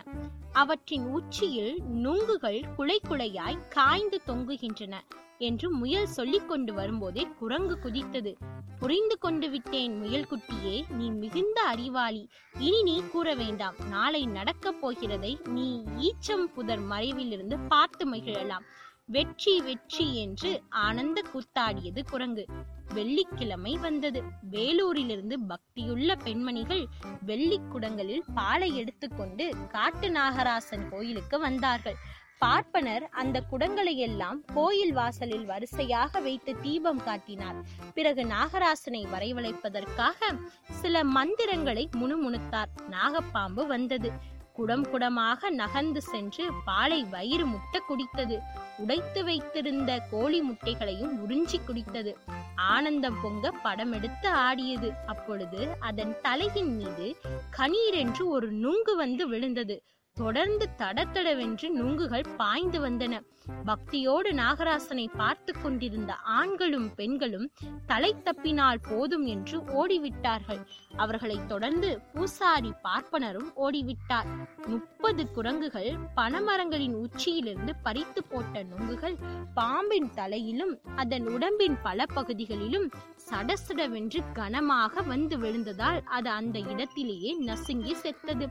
அவற்றின் உச்சியில் நுங்குகள் குலை குலையாய் காய்ந்து தொங்குகின்றன என்று முயல் சொல்லிக் கொண்டு வரும்போதே குரங்கு குதித்தது. புரிந்து கொண்டு விட்டேன் முயல் குட்டியே நீ மிகுந்த அறிவாளி. இனி நீ கூற வேண்டாம். நாளை நடக்கப் போகிறதை நீ ஈச்சம் புதர் மறைவிலிருந்து பார்த்து மகிழலாம். வெற்றி வெற்றி என்று ஆனந்த கூத்தாடியது குரங்கு. வெள்ளிக்கிழமை வந்தது. வேலூரிலிருந்து பக்தியுள்ள பெண்மணிகள் வெள்ளி குடங்களில் பாலை எடுத்துக்கொண்டு காட்டு நாகராசன் கோயிலுக்கு வந்தார்கள். பார்ப்பனர் அந்த குடங்களை எல்லாம் கோயில் வாசலில் வரிசையாக வைத்து தீபம் காட்டினார். பிறகு நாகராசனை வரைவழைப்பதற்காக சில மந்திரங்களை முணுமுணுத்தார். நாகப்பாம்பு வந்தது. குடம் குடமாக நகர்ந்து சென்று பாலை வயிறு முட்ட குடித்தது. உடைத்து வைத்திருந்த கோழி முட்டைகளையும் உறிஞ்சி குடித்தது. ஆனந்தம் பொங்க படம் எடுத்து ஆடியது. அப்பொழுது அதன் தலையின் மீது கணீரென்று ஒரு நுங்கு வந்து விழுந்தது. தொடர்ந்து தடத்தடவென்று நுங்குகள் பாய்ந்து வந்தன. பக்தியோடு நாகராசனை பார்த்து கொண்டிருந்த ஆண்களும் பெண்களும் தலை தப்பினால் போதும் என்று ஓடிவிட்டார்கள். அவர்களை தொடர்ந்து பூசாரி பார்ப்பனரும் ஓடிவிட்டார். முப்பது குரங்குகள் பனமரங்களின் உச்சியிலிருந்து பறித்து போட்ட நுங்குகள் பாம்பின் தலையிலும் அதன் உடம்பின் பல பகுதிகளிலும் சடசடவென்று கனமாக வந்து விழுந்ததால் அது அந்த இடத்திலேயே நசுங்கி செத்தது.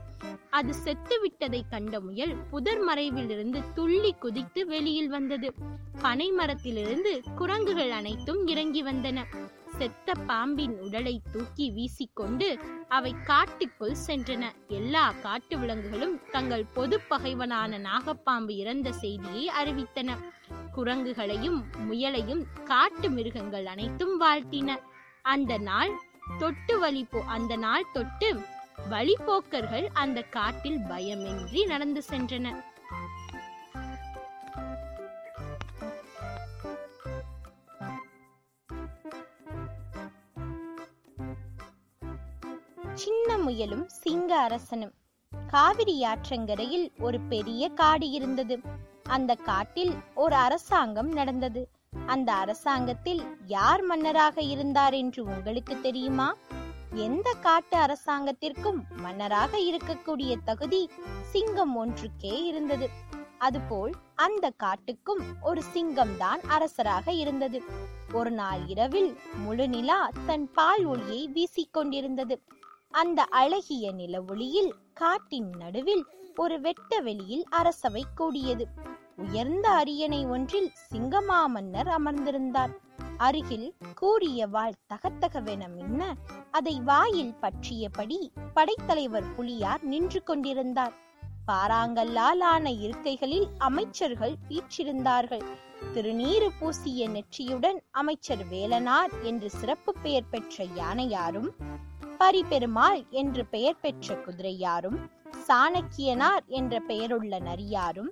அது செத்து விட்டதை கண்ட முயல் புதர் மறைவிலிருந்து துள்ளி குதித்து வெளி வெளியில் வந்தது. பனை மரத்திலிருந்து குரங்குகள் அனைத்தும் இறங்கி வந்தன. செத்த பாம்பின் உடலை தூக்கி வீசிக்கொண்டு அவை காட்டுக்குள் சென்றன. எல்லா காட்டு விலங்குகளும் தங்கள் பொது பகைவனான நாகப்பாம்பு இறந்த செய்தியை அறிவித்தன. குரங்குகளையும் முயலையும் காட்டு மிருகங்கள் அனைத்தும் வாழ்த்தின. அந்த நாள் தொட்டு வழிபோ அந்த நாள் தொட்டு வழிபோக்கர்கள் அந்த காட்டில் பயமின்றி நடந்து சென்றனர். சின்ன முயலும் சிங்க அரசனும். காவிரி ஆற்றங்கரையில் ஒரு பெரிய காடு இருந்தது. அந்த காட்டில் ஒரு அரசாங்கம் நடந்தது. அந்த அரசாங்கத்தில் யார் மன்னராக இருந்தார் என்று உங்களுக்கு தெரியுமா? எந்த காட்டு அரசாங்கத்திற்கும் மன்னராக இருக்கக்கூடிய தகுதி சிங்கம் ஒன்றுக்கே இருந்தது. அதுபோல் அந்த காட்டுக்கும் ஒரு சிங்கம் தான் அரசராக இருந்தது. ஒரு நாள் இரவில் முழு நிலா தன் பால் ஒளியை வீசிக்கொண்டிருந்தது அந்த அழகிய நிலவொளியில் காட்டின் நடுவில் ஒரு வெட்ட வெளியில் அரசவை கூடியது. உயர்ந்த அரியணை ஒன்றில் சிங்கமா மன்னர் அமர்ந்திருந்தார். அருகில் கூறிய வாள் தகத்தகவென மின்ன அதை வாயில் பற்றியபடி படைத்தலைவர் புலியார் நின்று கொண்டிருந்தார். பாறாங்கல்லால் ஆன இருக்கைகளில் அமைச்சர்கள் வீற்றிருந்தார்கள். திருநீறு பூசிய நெற்றியுடன் அமைச்சர் வேலனார் என்று சிறப்பு பெயர் பெற்ற யானையாரும் பரிபெருமாள் என்று பெயர் பெற்ற குதிரையாரும் சாணக்கியனார் என்ற பெயருள்ள நரியாரும்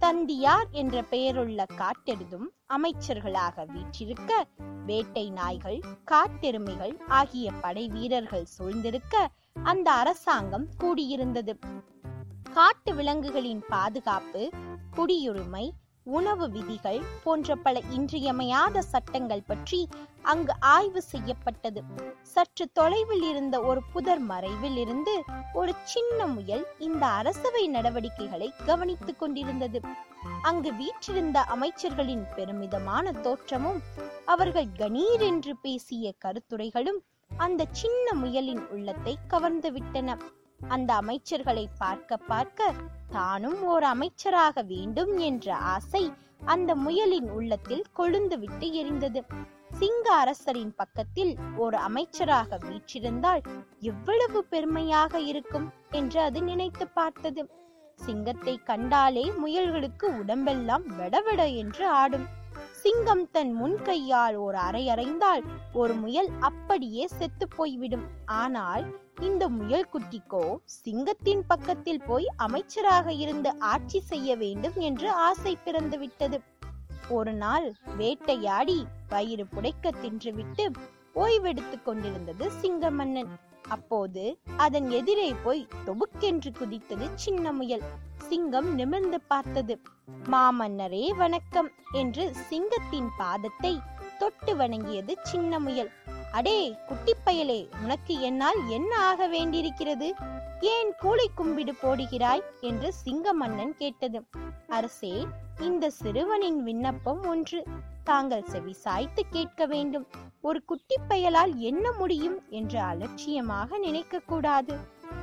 தந்தியார் என்ற பெயருள்ள காட்டெருதும் அமைச்சர்களாக வீற்றிருக்க வேட்டை நாய்கள் காட்டெருமைகள் ஆகிய படை வீரர்கள் சூழ்ந்திருக்க அந்த அரசாங்கம் கூடியிருந்தது. காட்டு விலங்குகளின் பாதுகாப்பு குடியுரிமை உணவு விதிகள் போன்ற பல இன்றியமையாத சட்டங்கள் பற்றி அங்கு ஆய்வு செய்யப்பட்டது. சற்று தொலைவில் இருந்த ஒரு புதர் மறைவில் இருந்து ஒரு சின்ன முயல் இந்த அரசவை நடவடிக்கைகளை கவனித்துக் கொண்டிருந்தது. அங்கு வீற்றிருந்த அமைச்சர்களின் பெருமிதமான தோற்றமும் அவர்கள் கணீர் என்று பேசிய கருத்துரைகளும் அந்த சின்ன முயலின் உள்ளத்தை கவர்ந்துவிட்டன அந்த அமைச்சர்களை பார்க்க பார்க்க தானும் ஓர் அமைச்சராக வேண்டும் என்ற ஆசை அந்த முயலின் உள்ளத்தில் கொழுந்து விட்டு எரிந்தது. சிங்க அரசரின் பக்கத்தில் ஒரு அமைச்சராக வீற்றிருந்தால் எவ்வளவு பெருமையாக இருக்கும் என்று அது நினைத்து பார்த்தது. சிங்கத்தை கண்டாலே முயல்களுக்கு உடம்பெல்லாம் வெடவெட என்று ஆடும். சிங்கம் தன் முன் கையால் ஒரு அறை அறைந்தால் ஒரு முயல் அப்படியே செத்து போய்விடும். ஆனால் இந்த முயல் குட்டிக்கோ சிங்கத்தின் பக்கத்தில் போய் அமைச்சராக இருந்து ஆட்சி செய்ய வேண்டும் என்று ஆசை பிறந்து விட்டது ஒரு நாள் வேட்டையாடி வயிறு புடைக்க தின்றுவிட்டு ஓய்வெடுத்துக் கொண்டிருந்தது சிங்க மன்னன் அப்போது அதன் எதிரே போய் தொபுக்கென்று குதித்தது சின்ன முயல். சிங்கம் நிமிர்ந்து பார்த்தது. மாமன்னரே வணக்கம் என்று சிங்கத்தின் பாதத்தை தொட்டு வணங்கியது சின்ன முயல். அடே குட்டிப்பயலே உனக்கு என்னால் என்ன ஆக வேண்டியிருக்கிறது? ஏன் கூலை கும்பிடு போடுகிறாய்? என்று சிங்க மன்னன் கேட்டது. அரசே இந்த சிறுவனின் விண்ணப்பம் ஒன்று. தாங்கள் செவி சாய்த்து கேட்க வேண்டும். ஒரு குட்டி பயலால் என்ன முடியும் என்று அலட்சியமாக நினைக்க கூடாது.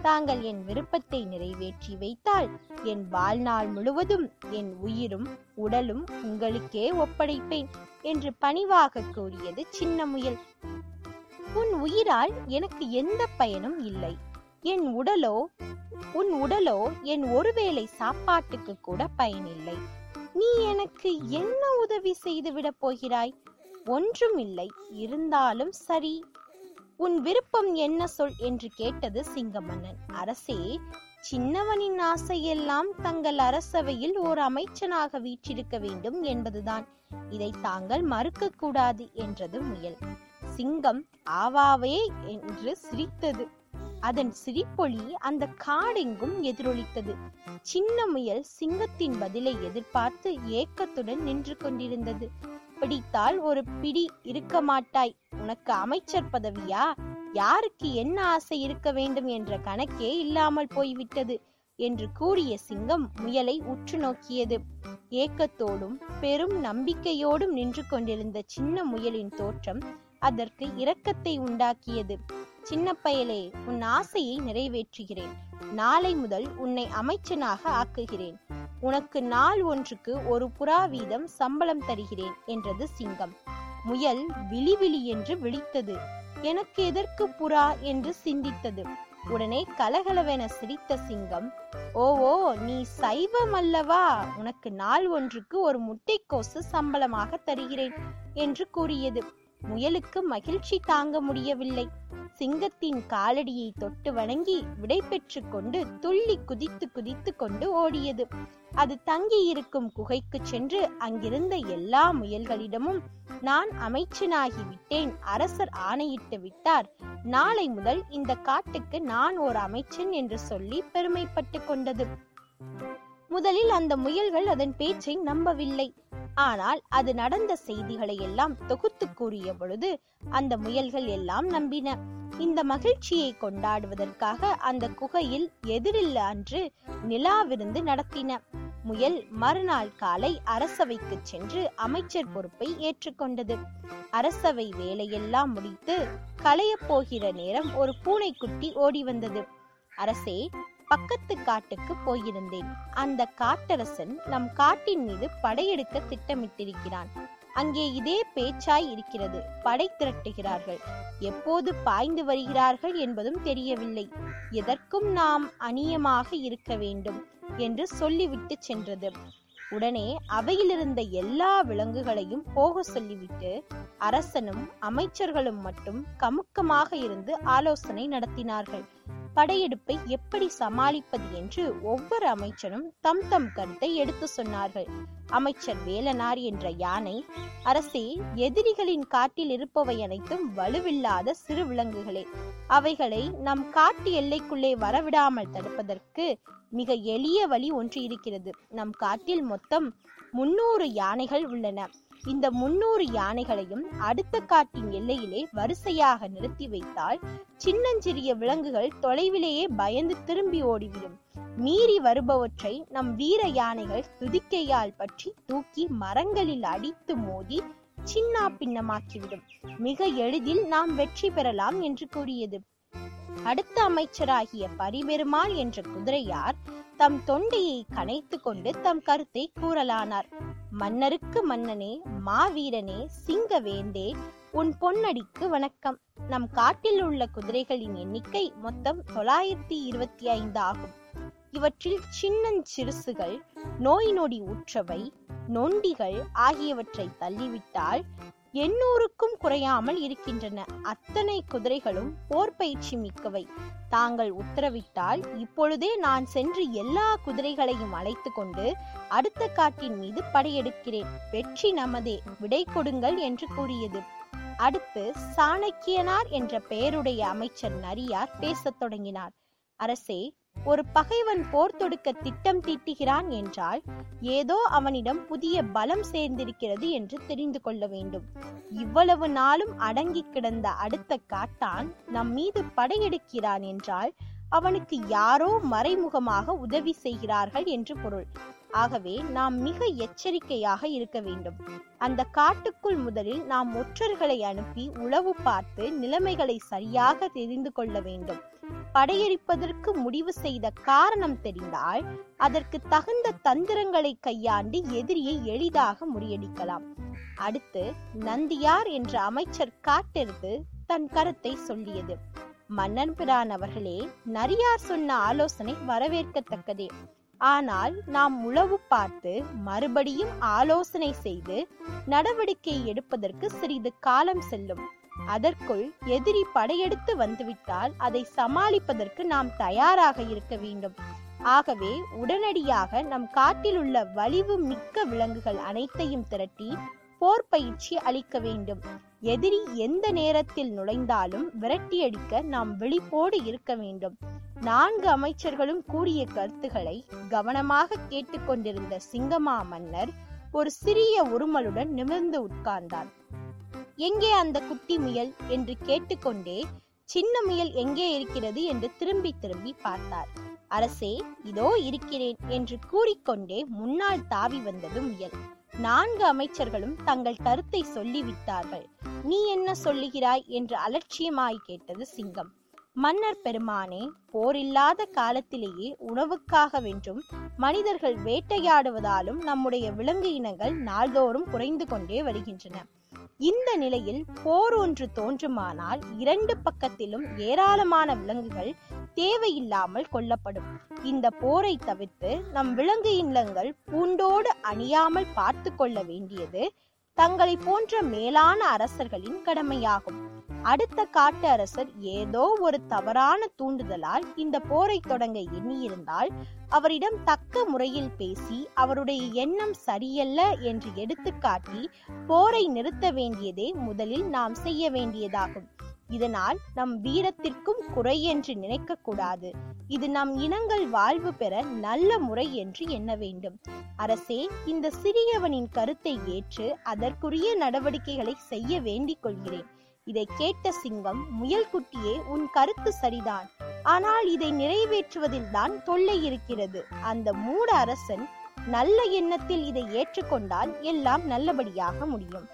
தாங்கள் என் விருப்பத்தை நிறைவேற்றி வைத்தால் என் வாழ்நாள் முழுவதும் என் உயிரும் உடலும் உங்களுக்கே ஒப்படைப்பேன் என்று பணிவாக கூறியது சின்ன முயல் உன் உயிரால் எனக்கு எந்த பயனும் இல்லை. என் உடலோ உன் உடலோ என் ஒருவேளை சாப்பாட்டுக்கு கூட பயனில்லை. நீ எனக்கு என்ன உதவி செய்துவிடப் போகிறாய்? ஒன்றும் இல்லை. இருந்தாலும் சரி. உன் விருப்பம் என்ன சொல்? என்று கேட்டது சிங்கமன்னன். அரசே சின்னவனின் ஆசையெல்லாம் தங்கள் அரசவையில் ஓர் அமைச்சனாக வீற்றிருக்க வேண்டும் என்பதுதான். இதை தாங்கள் மறுக்க கூடாது என்றது முயல். சிங்கம் ஆவாவே என்று சிரித்தது. அதன் சிரிப்பொலி அந்த காடெங்கும் எதிரொலித்தது. சின்ன முயல் சிங்கத்தின் பதிலை எதிர்பார்த்து ஏக்கத்துடன் நின்று கொண்டிருந்தது. பிடித்தால் ஒரு பிடி இருக்க மாட்டாய். உனக்கு அமைச்சர் பதவியா? யாருக்கு என்ன ஆசை இருக்க வேண்டும் என்ற கணக்கே இல்லாமல் போய்விட்டது என்று கூறிய சிங்கம் முயலை உற்று நோக்கியது. ஏக்கத்தோடும் பெரும் நம்பிக்கையோடும் நின்று கொண்டிருந்த சின்ன முயலின் தோற்றம் அதற்கு இரக்கத்தை உண்டாக்கியது. சின்ன பயலே உன் ஆசையை நிறைவேற்றுகிறேன். நாளை முதல் உன்னை அமைச்சனாக ஆக்குகிறேன். உனக்கு நாள் ஒன்றுக்கு ஒரு புறா வீதம் சம்பளம் தருகிறேன் என்றது சிங்கம். முயல் விழி விழி என்று விழித்தது. எனக்கு எதற்கு புறா என்று சிந்தித்தது. உடனே கலகலவென சிரித்த சிங்கம் ஓ ஓ நீ சைவம் அல்லவா? உனக்கு நாள் ஒன்றுக்கு ஒரு முட்டைக்கோசு சம்பளமாக தருகிறேன் என்று கூறியது. முயலுக்கு மகிழ்ச்சி தாங்க முடியவில்லை. சிங்கத்தின் காலடியை தொட்டு வணங்கி விடை பெற்று கொண்டு துள்ளி குதித்து குதித்து கொண்டு ஓடியது. அது தங்கி இருக்கும் குகைக்கு சென்று அங்கிருந்த எல்லா முயல்களிடமும் நான் அமைச்சனாகி விட்டேன். அரசர் ஆணையிட்டு விட்டார். நாளை முதல் இந்த காட்டுக்கு நான் ஒரு அமைச்சன் என்று சொல்லி பெருமைப்பட்டு கொண்டது. முதலில் அந்த முயல்கள் அதன் பேச்சை நம்பவில்லை. ஆனால் அது நடந்த செய்திகளை எல்லாம் தொகுத்து கூறிய பொழுது அந்த முயல்கள் எல்லாம் நம்பின. இந்த மகிழ்ச்சியை கொண்டாடுவதற்காக அந்த குகையில் எதிரில் அன்று நிலா விருந்து நடத்தின. முயல் மறுநாள் காலை அரசவைக்கு சென்று அமைச்சர் பொறுப்பை ஏற்றுக்கொண்டது. அரசவை வேலையெல்லாம் முடித்து களையப் போகிற நேரம் ஒரு பூனைக்குட்டி ஓடி வந்தது அரசே பக்கத்து காட்டுக்கு போயிருந்தேன். அந்த காட்டரசன் நம் காட்டின் மீது படையெடுக்க திட்டமிட்டிருக்கிறான். அங்கே இதே பேச்சாய் இருக்கிறது. படை திரட்டுகிறார்கள். எப்போது பாய்ந்து வருகிறார்கள் என்பதும் தெரியவில்லை. எதற்கும் நாம் அநியமாக இருக்க வேண்டும் என்று சொல்லிவிட்டு சென்றது. உடனே அவையிலிருந்த எல்லா விலங்குகளையும் போக சொல்லிவிட்டு அரசனும் அமைச்சர்களும் மட்டும் கமுக்கமாக இருந்து ஆலோசனை நடத்தினார்கள். படையெடுப்பை எப்படி சமாளிப்பது என்று ஒவ்வொரு அமைச்சரும் தம் தம் கருத்தை எடுத்து சொன்னார்கள். அமைச்சர் வேலனார் என்ற யானை அரசே எதிரிகளின் காட்டில் இருப்பவை அனைத்தும் வலுவில்லாத சிறு விலங்குகளே. அவைகளை நம் காட்டு எல்லைக்குள்ளே வரவிடாமல் தடுப்பதற்கு மிக எளிய வழி ஒன்று இருக்கிறது. நம் காட்டில் மொத்தம் முன்னூறு யானைகள் உள்ளன. இந்த முன்னூறு யானைகளையும் அடுத்த காட்டின் எல்லையிலே வரிசையாக நிறுத்தி வைத்தால் சின்னஞ்சிறிய விலங்குகள் தொலைவிலேயே பயந்து திரும்பி ஓடிவிடும். மீறி வருபவற்றை நம் வீர யானைகள் துதிக்கையால் பற்றி தூக்கி மரங்களில் அடித்து மோதி சின்னா பின்னமாக்கிவிடும் மிக எளிதில் நாம் வெற்றி பெறலாம் என்று கூறியது. அடுத்த அமைச்சராகிய பரிபெருமாள் என்ற குதிரையார் தம் தொண்டையை கனைத்து கொண்டு தம் கருத்தை கூறலானார். மன்னருக்கு மன்னனே மாவீரனே சிங்கவேந்தே உன் பொன்னடிக்கு வணக்கம். நம் காட்டில் உள்ள குதிரைகளின் எண்ணிக்கை மொத்தம் தொள்ளாயிரத்தி இருபத்தி ஐந்து ஆகும். இவற்றில் சின்னஞ்சிறுசுகள் நோய் நொடி உற்றவை நொண்டிகள் ஆகியவற்றை தள்ளிவிட்டால் எண்ணூறுக்கும் குறையாமல் இருக்கின்றன. அத்தனை குதிரைகளும் போர் பயிற்சி மிக்கவை. தாங்கள் உத்தரவிட்டால் இப்பொழுதே நான் சென்று எல்லா குதிரைகளையும் அழைத்து கொண்டு அடுத்த காட்டின் மீது படையெடுக்கிறேன். வெற்றி நமதே. விடை கொடுங்கள் என்று கூறியது. அடுத்து சாணக்கியனார் என்ற பெயருடைய அமைச்சர் நரியார் பேசத் தொடங்கினார். அரசே ஒரு பகைவன் போர் தொடுக்க திட்டம் தீட்டுகிறான் என்றால் ஏதோ அவனிடம் புதிய பலம் சேர்ந்திருக்கிறது என்று தெரிந்து கொள்ள வேண்டும். இவ்வளவு நாளும் அடங்கி கிடந்த அடுத்த காட்டான் நம் மீது படையெடுக்கிறான் என்றால் அவனுக்கு யாரோ மறைமுகமாக உதவி செய்கிறார்கள் என்று பொருள். ஆகவே நாம் மிக எச்சரிக்கையாக இருக்க வேண்டும். அந்த காட்டுக்குள் முதலில் நாம் ஒற்றர்களை அனுப்பி உளவு பார்த்து நிலைமைகளை சரியாக தெரிந்து கொள்ள வேண்டும். படையெடுப்பதற்கு முடிவு செய்த காரணம் தெரிந்தால் அதற்கு தகுந்த தந்திரங்களை கையாண்டு எதிரியை எளிதாக முறியடிக்கலாம். அடுத்து நந்தியார் என்ற அமைச்சர் காட்டெடுத்து தன் கருத்தை சொல்லியது. மன்னன் பிரான் அவர்களே நரியார் சொன்ன ஆலோசனை வரவேற்கத்தக்கதே. ஆனால் நாம் உளவு பார்த்து மறுபடியும் ஆலோசனை செய்து நடவடிக்கை எடுப்பதற்கு சிறிது காலம் செல்லும். அதற்குள் எதிரி படையெடுத்து வந்துவிட்டால் அதை சமாளிப்பதற்கு நாம் தயாராக இருக்க வேண்டும். ஆகவே உடனடியாக நம் காட்டில் உள்ள வலிவு மிக்க விலங்குகள் அனைத்தையும் திரட்டி போர் பயிற்சி அளிக்க வேண்டும். எதிரி எந்த நேரத்தில் நுழைந்தாலும் விரட்டியடிக்க நாம் விழிப்போடு இருக்க வேண்டும். நான்கு அமைச்சர்களும் கூறிய கருத்துக்களை கவனமாக கேட்டுக்கொண்டிருந்த சிங்கமா மன்னர் ஒரு சிறிய உருமலுடன் நிமிர்ந்து உட்கார்ந்தார் எங்கே அந்த குட்டி முயல்? என்று கேட்டுக்கொண்டே சின்ன முயல் எங்கே இருக்கிறது? என்று திரும்பி திரும்பி பார்த்தார். அரசே இதோ இருக்கிறேன் என்று கூறிக்கொண்டே முன்னால் தாவி வந்தது முயல். நான்கு அமைச்சர்களும் தங்கள் கருத்தை சொல்லிவிட்டார்கள். நீ என்ன சொல்லுகிறாய்? என்று அலட்சியமாய் கேட்டது சிங்கம். மன்னர் பெருமானே போரில்லாத காலத்திலேயே உணவுக்காக வென்றும் மனிதர்கள் வேட்டையாடுவதாலும் நம்முடைய விலங்கு இனங்கள் நாள்தோறும் குறைந்து கொண்டே வருகின்றன. இந்த நிலையில் போர் ஒன்று தோன்றுமானால் இரண்டு பக்கத்திலும் ஏராளமான விலங்குகள் தேவையில்லாமல் கொல்லப்படும். இந்த போரை தவிர்த்து நம் விலங்கு இல்லங்கள் பூண்டோடு அணியாமல் பார்த்து கொள்ள வேண்டியது தங்களை போன்ற மேலான அரசர்களின் கடமையாகும். அடுத்த காட்டு அரசர் ஏதோ ஒரு தவறான தூண்டுதலால் இந்த போரை தொடங்க எண்ணியிருந்தால் அவரிடம் தக்க முறையில் பேசி அவருடைய எண்ணம் சரியல்ல என்று எடுத்துக்காட்டி போரை நிறுத்த வேண்டியதே முதலில் நாம் செய்ய வேண்டியதாகும். இதனால் நம் வீரத்திற்கும் குறை என்று நினைக்க கூடாது. இது நம் இனங்கள் வாழ்வு பெற நல்ல முறை என்று எண்ண வேண்டும். அரசே இந்த சிறியவனின் கருத்தை ஏற்று அதற்குரிய நடவடிக்கைகளை செய்ய வேண்டிக் கொள்கிறேன். இதை கேட்ட சிங்கம் முயல்குட்டியே உன் கருத்து சரிதான். ஆனால் இதை நிறைவேற்றுவதில் தான் தொல்லை இருக்கிறது. அந்த மூட அரசன் நல்ல எண்ணத்தில் இதை ஏற்றுக்கொண்டால் எல்லாம் நல்லபடியாக முடியும்.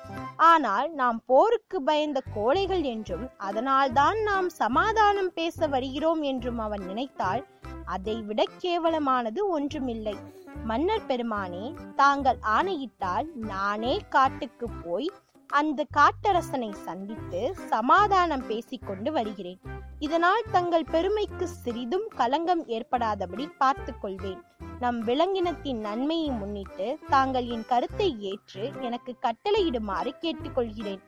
ஆனால் நாம் போருக்கு பயந்த கோழைகள் என்றும் அதனால்தான் நாம் சமாதானம் பேச வருகிறோம் என்றும் அவன் நினைத்தால் அதைவிட கேவலமானது ஒன்றுமில்லை. மன்னர் பெருமானே தாங்கள் ஆணையிட்டால் நானே காட்டுக்கு போய் அந்த காட்டரசனை சந்தித்து சமாதானம் பேசிக்கொண்டு வருகிறேன். இதனால் தங்கள் பெருமைக்கு சிறிதும் களங்கம் ஏற்படாதபடி பார்த்துக் கொள்வேன். நம் விலங்கினத்தின் நன்மையை முன்னிட்டு தாங்கள் என் கருத்தை ஏற்று எனக்கு கட்டளையிடுமாறு கேட்டுக்கொள்கிறேன்.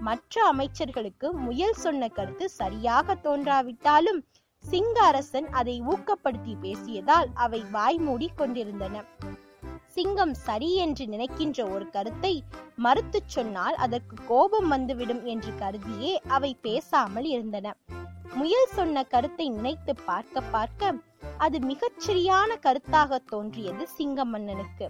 மற்ற அமைச்சர்களுக்கு முயல் சொன்ன கருத்து சரியாக தோன்றாவிட்டாலும் சிங்க அரசன் அதை ஊக்கப்படுத்தி பேசியதால் அவை வாய்மூடி கொண்டிருந்தன. சிங்கம் சரி என்று நினைக்கின்ற ஒரு கருத்தை மறுத்துச் சொன்னால் அதற்கு கோபம் வந்துவிடும் என்று கருதியே அவை பேசாமல் இருந்தன. முயல் சொன்ன கருத்தை நினைத்து பார்க்க பார்க்க அது மிகச்சரியான கருத்தாக தோன்றியது சிங்க மன்னனுக்கு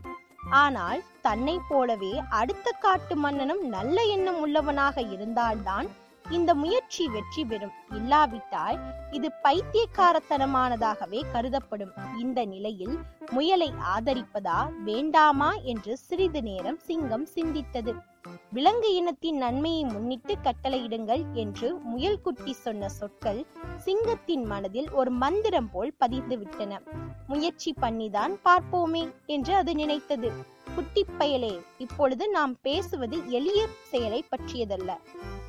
ஆனால் தன்னை போலவே அடுத்த காட்டு மன்னனும் நல்ல எண்ணம் உள்ளவனாக இருந்தால்தான் இந்த முயற்சி வெற்றி பெறும். இல்லாவிட்டால் இது பைத்தியக்காரத்தனமானதாகவே கருதப்படும். இந்த நிலையில் முயலை ஆதரிப்பதா வேண்டாமா என்று சிறிது நேரம் சிங்கம் சிந்தித்தது. விலங்கு இனத்தின் நன்மையை முன்னிட்டு கட்டளையிடுங்கள் என்று முயல்குட்டி சொன்ன சொற்கள் சிங்கத்தின் மனதில் ஒரு மந்திரம் போல் பதிந்து விட்டன. முயற்சி பண்ணிதான் பார்ப்போமே என்று அது நினைத்தது. குட்டிப்பயலே இப்பொழுது நாம் பேசுவது எளிய செயலை பற்றியதல்ல.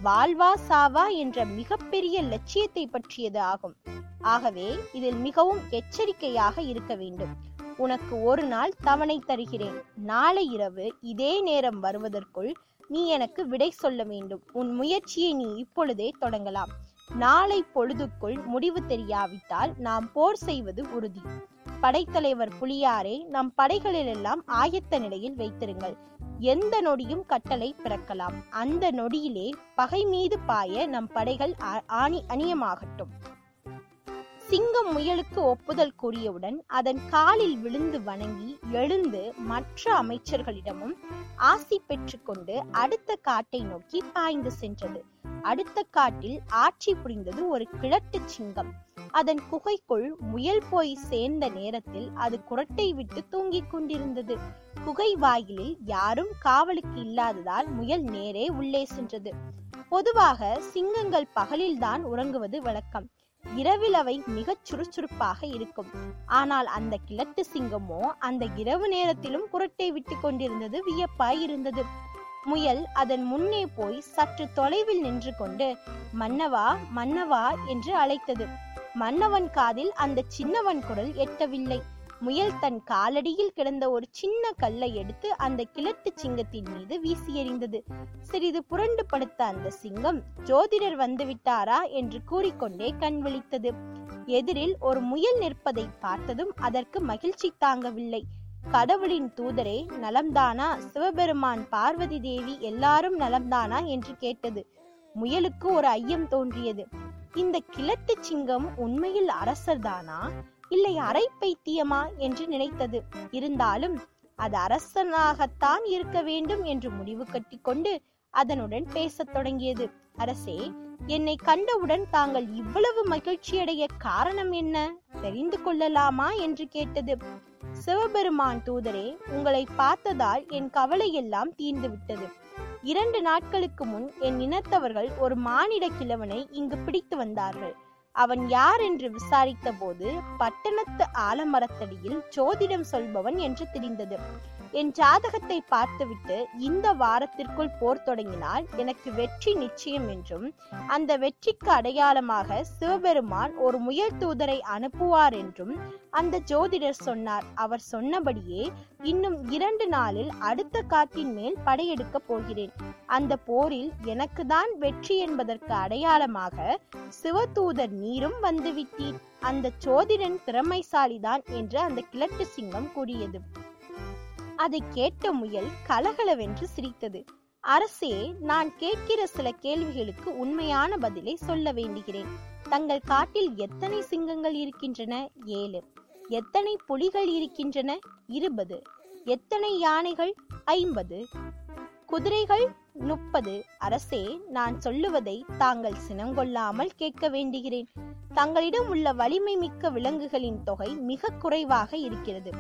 வாழ்வா சாவா என்ற மிகப்பெரிய லட்சியத்தை பற்றியது ஆகும். ஆகவே இதில் மிகவும் எச்சரிக்கையாக இருக்க வேண்டும். உனக்கு ஒரு நாள் தவணை தருகிறேன். நாளை இரவு இதே நேரம் வருவதற்குள் நீ எனக்கு விடை சொல்ல வேண்டும். உன் முயற்சியை நீ இப்பொழுதே தொடங்கலாம். நாளை பொழுதுக்குள் முடிவு தெரியாவிட்டால் நாம் போர் செய்வது உறுதி. படைத்தலைவர் புலியாரே நம் படைகளிலெல்லாம் ஆயத்த நிலையில் வைத்திருங்கள். எந்த நொடியும் கட்டளை பிறக்கலாம். அந்த நொடியிலே பகை மீது பாய நம் படைகள் ஆணி அணியமாகட்டும். சிங்கம் முயலுக்கு ஒப்புதல் கூறியவுடன் அதன் காலில் விழுந்து வணங்கி எழுந்து மற்ற அமைச்சர்களிடமும் ஆசி பெற்றுக்கொண்டு அடுத்த காட்டை நோக்கி பாய்ந்து சென்றது. அடுத்த காட்டில் ஆட்சி புரிந்தது ஒரு கிழட்டு சிங்கம். அதன் குகைக்குள் முயல் போய் சேர்ந்த நேரத்தில் அது குரட்டை விட்டு தூங்கிக் கொண்டிருந்தது. குகை வாயிலில் யாரும் காவலுக்கு இல்லாததால் முயல் நேரே உள்ளே சென்றது. பொதுவாக சிங்கங்கள் பகலில்தான் உறங்குவது வழக்கம். இரவில் அவை மிகச் சுறுசுறுப்பாக இருக்கும். ஆனால் அந்த கிழட்டு சிங்கமோ அந்த இரவு நேரத்திலும் குரட்டை விட்டு கொண்டிருந்தது வியப்பாய் இருந்தது. முயல் அதன் முன்னே போய் சற்று தொலைவில் நின்று கொண்டு மன்னவா மன்னவா என்று அழைத்தது. மன்னவன் காதில் அந்த சின்னவன் குரல் எட்டவில்லை. முயல் தன் காலடியில் கிடந்த ஒரு சின்ன கல்லை எடுத்து அந்த கிழட்டு சிங்கத்தின் மீது வீசி எறிந்தது. சிறிது புரண்டு படுத்த அந்த சிங்கம் ஜோதிடர் வந்து விட்டாரா? என்று கூறிக்கொண்டே கண் விழித்தது. எதிரில் ஒரு முயல் நிற்பதை பார்த்ததும் அதற்கு மகிழ்ச்சி தாங்கவில்லை. கடவுளின் தூதரே நலம்தானா? சிவபெருமான் பார்வதி தேவி எல்லாரும் நலம்தானா? என்று கேட்டது. முயலுக்கு ஒரு ஐயம் தோன்றியது. இந்த கிழட்டு சிங்கம் உண்மையில் அரசர்தானா இல்லை அரை பைத்தியமா? என்று நினைத்தது. இருந்தாலும் அது அரசனாகத்தான் இருக்க வேண்டும் என்று முடிவு கட்டிக்கொண்டு அதனுடன் பேசத் தொடங்கியது. அரசே என்னை கண்டவுடன் தாங்கள் இவ்வளவு மகிழ்ச்சியடைய காரணம் என்ன? தெரிந்து கொள்ளலாமா? என்று கேட்டது. சிவபெருமான் தூதரே உங்களை பார்த்ததால் என் கவலை எல்லாம் தீர்ந்து விட்டது இரண்டு நாட்களுக்கு முன் என் இனத்தவர்கள் ஒரு மானிட கிழவனை இங்கு பிடித்து வந்தார்கள். அவன் யார் என்று விசாரித்த போது பட்டணத்து ஆலமரத்தடியில் ஜோதிடம் சொல்பவன் என்று தெரிந்தது. என் ஜாதகத்தை பார்த்துவிட்டு இந்த வாரத்திற்குள் போர் தொடங்கினால் எனக்கு வெற்றி நிச்சயம் என்றும் அந்த வெற்றிக்கு அடையாளமாக சிவபெருமான் ஒரு முயல் தூதரை அனுப்புவார் என்றும் அந்த ஜோதிடர் சொன்னார். அவர் சொன்னபடியே இன்னும் இரண்டு நாளில் அடுத்த காட்டின் மேல் படையெடுக்க போகிறேன். அந்த போரில் எனக்கு தான் வெற்றி என்பதற்கு அடையாளமாக சிவதூதர் நீரும் வந்துவிட்டீர். அந்த சோதிடன் திறமைசாலிதான் என்று அந்த கிழட்டு சிங்கம் கூறியது. அதை கேட்ட முயல் கலகலவென்று சிரித்தது. அரசே நான் கேட்கிற சில கேள்விகளுக்கு உண்மையான பதிலை சொல்ல வேண்டுகிறேன். தங்கள் காட்டில் எத்தனை சிங்கங்கள் இருக்கின்றன? ஏழு. எத்தனை புலிகள் இருக்கின்றன? இருபது. எத்தனை யானைகள்? ஐம்பது. குதிரைகள்? முப்பது. அரசே நான் சொல்லுவதை தாங்கள் சினங்கொள்ளாமல் கேட்க வேண்டுகிறேன். தங்களிடம் உள்ள வலிமை மிக்க விலங்குகளின் தொகை மிக குறைவாக இருக்கிறது.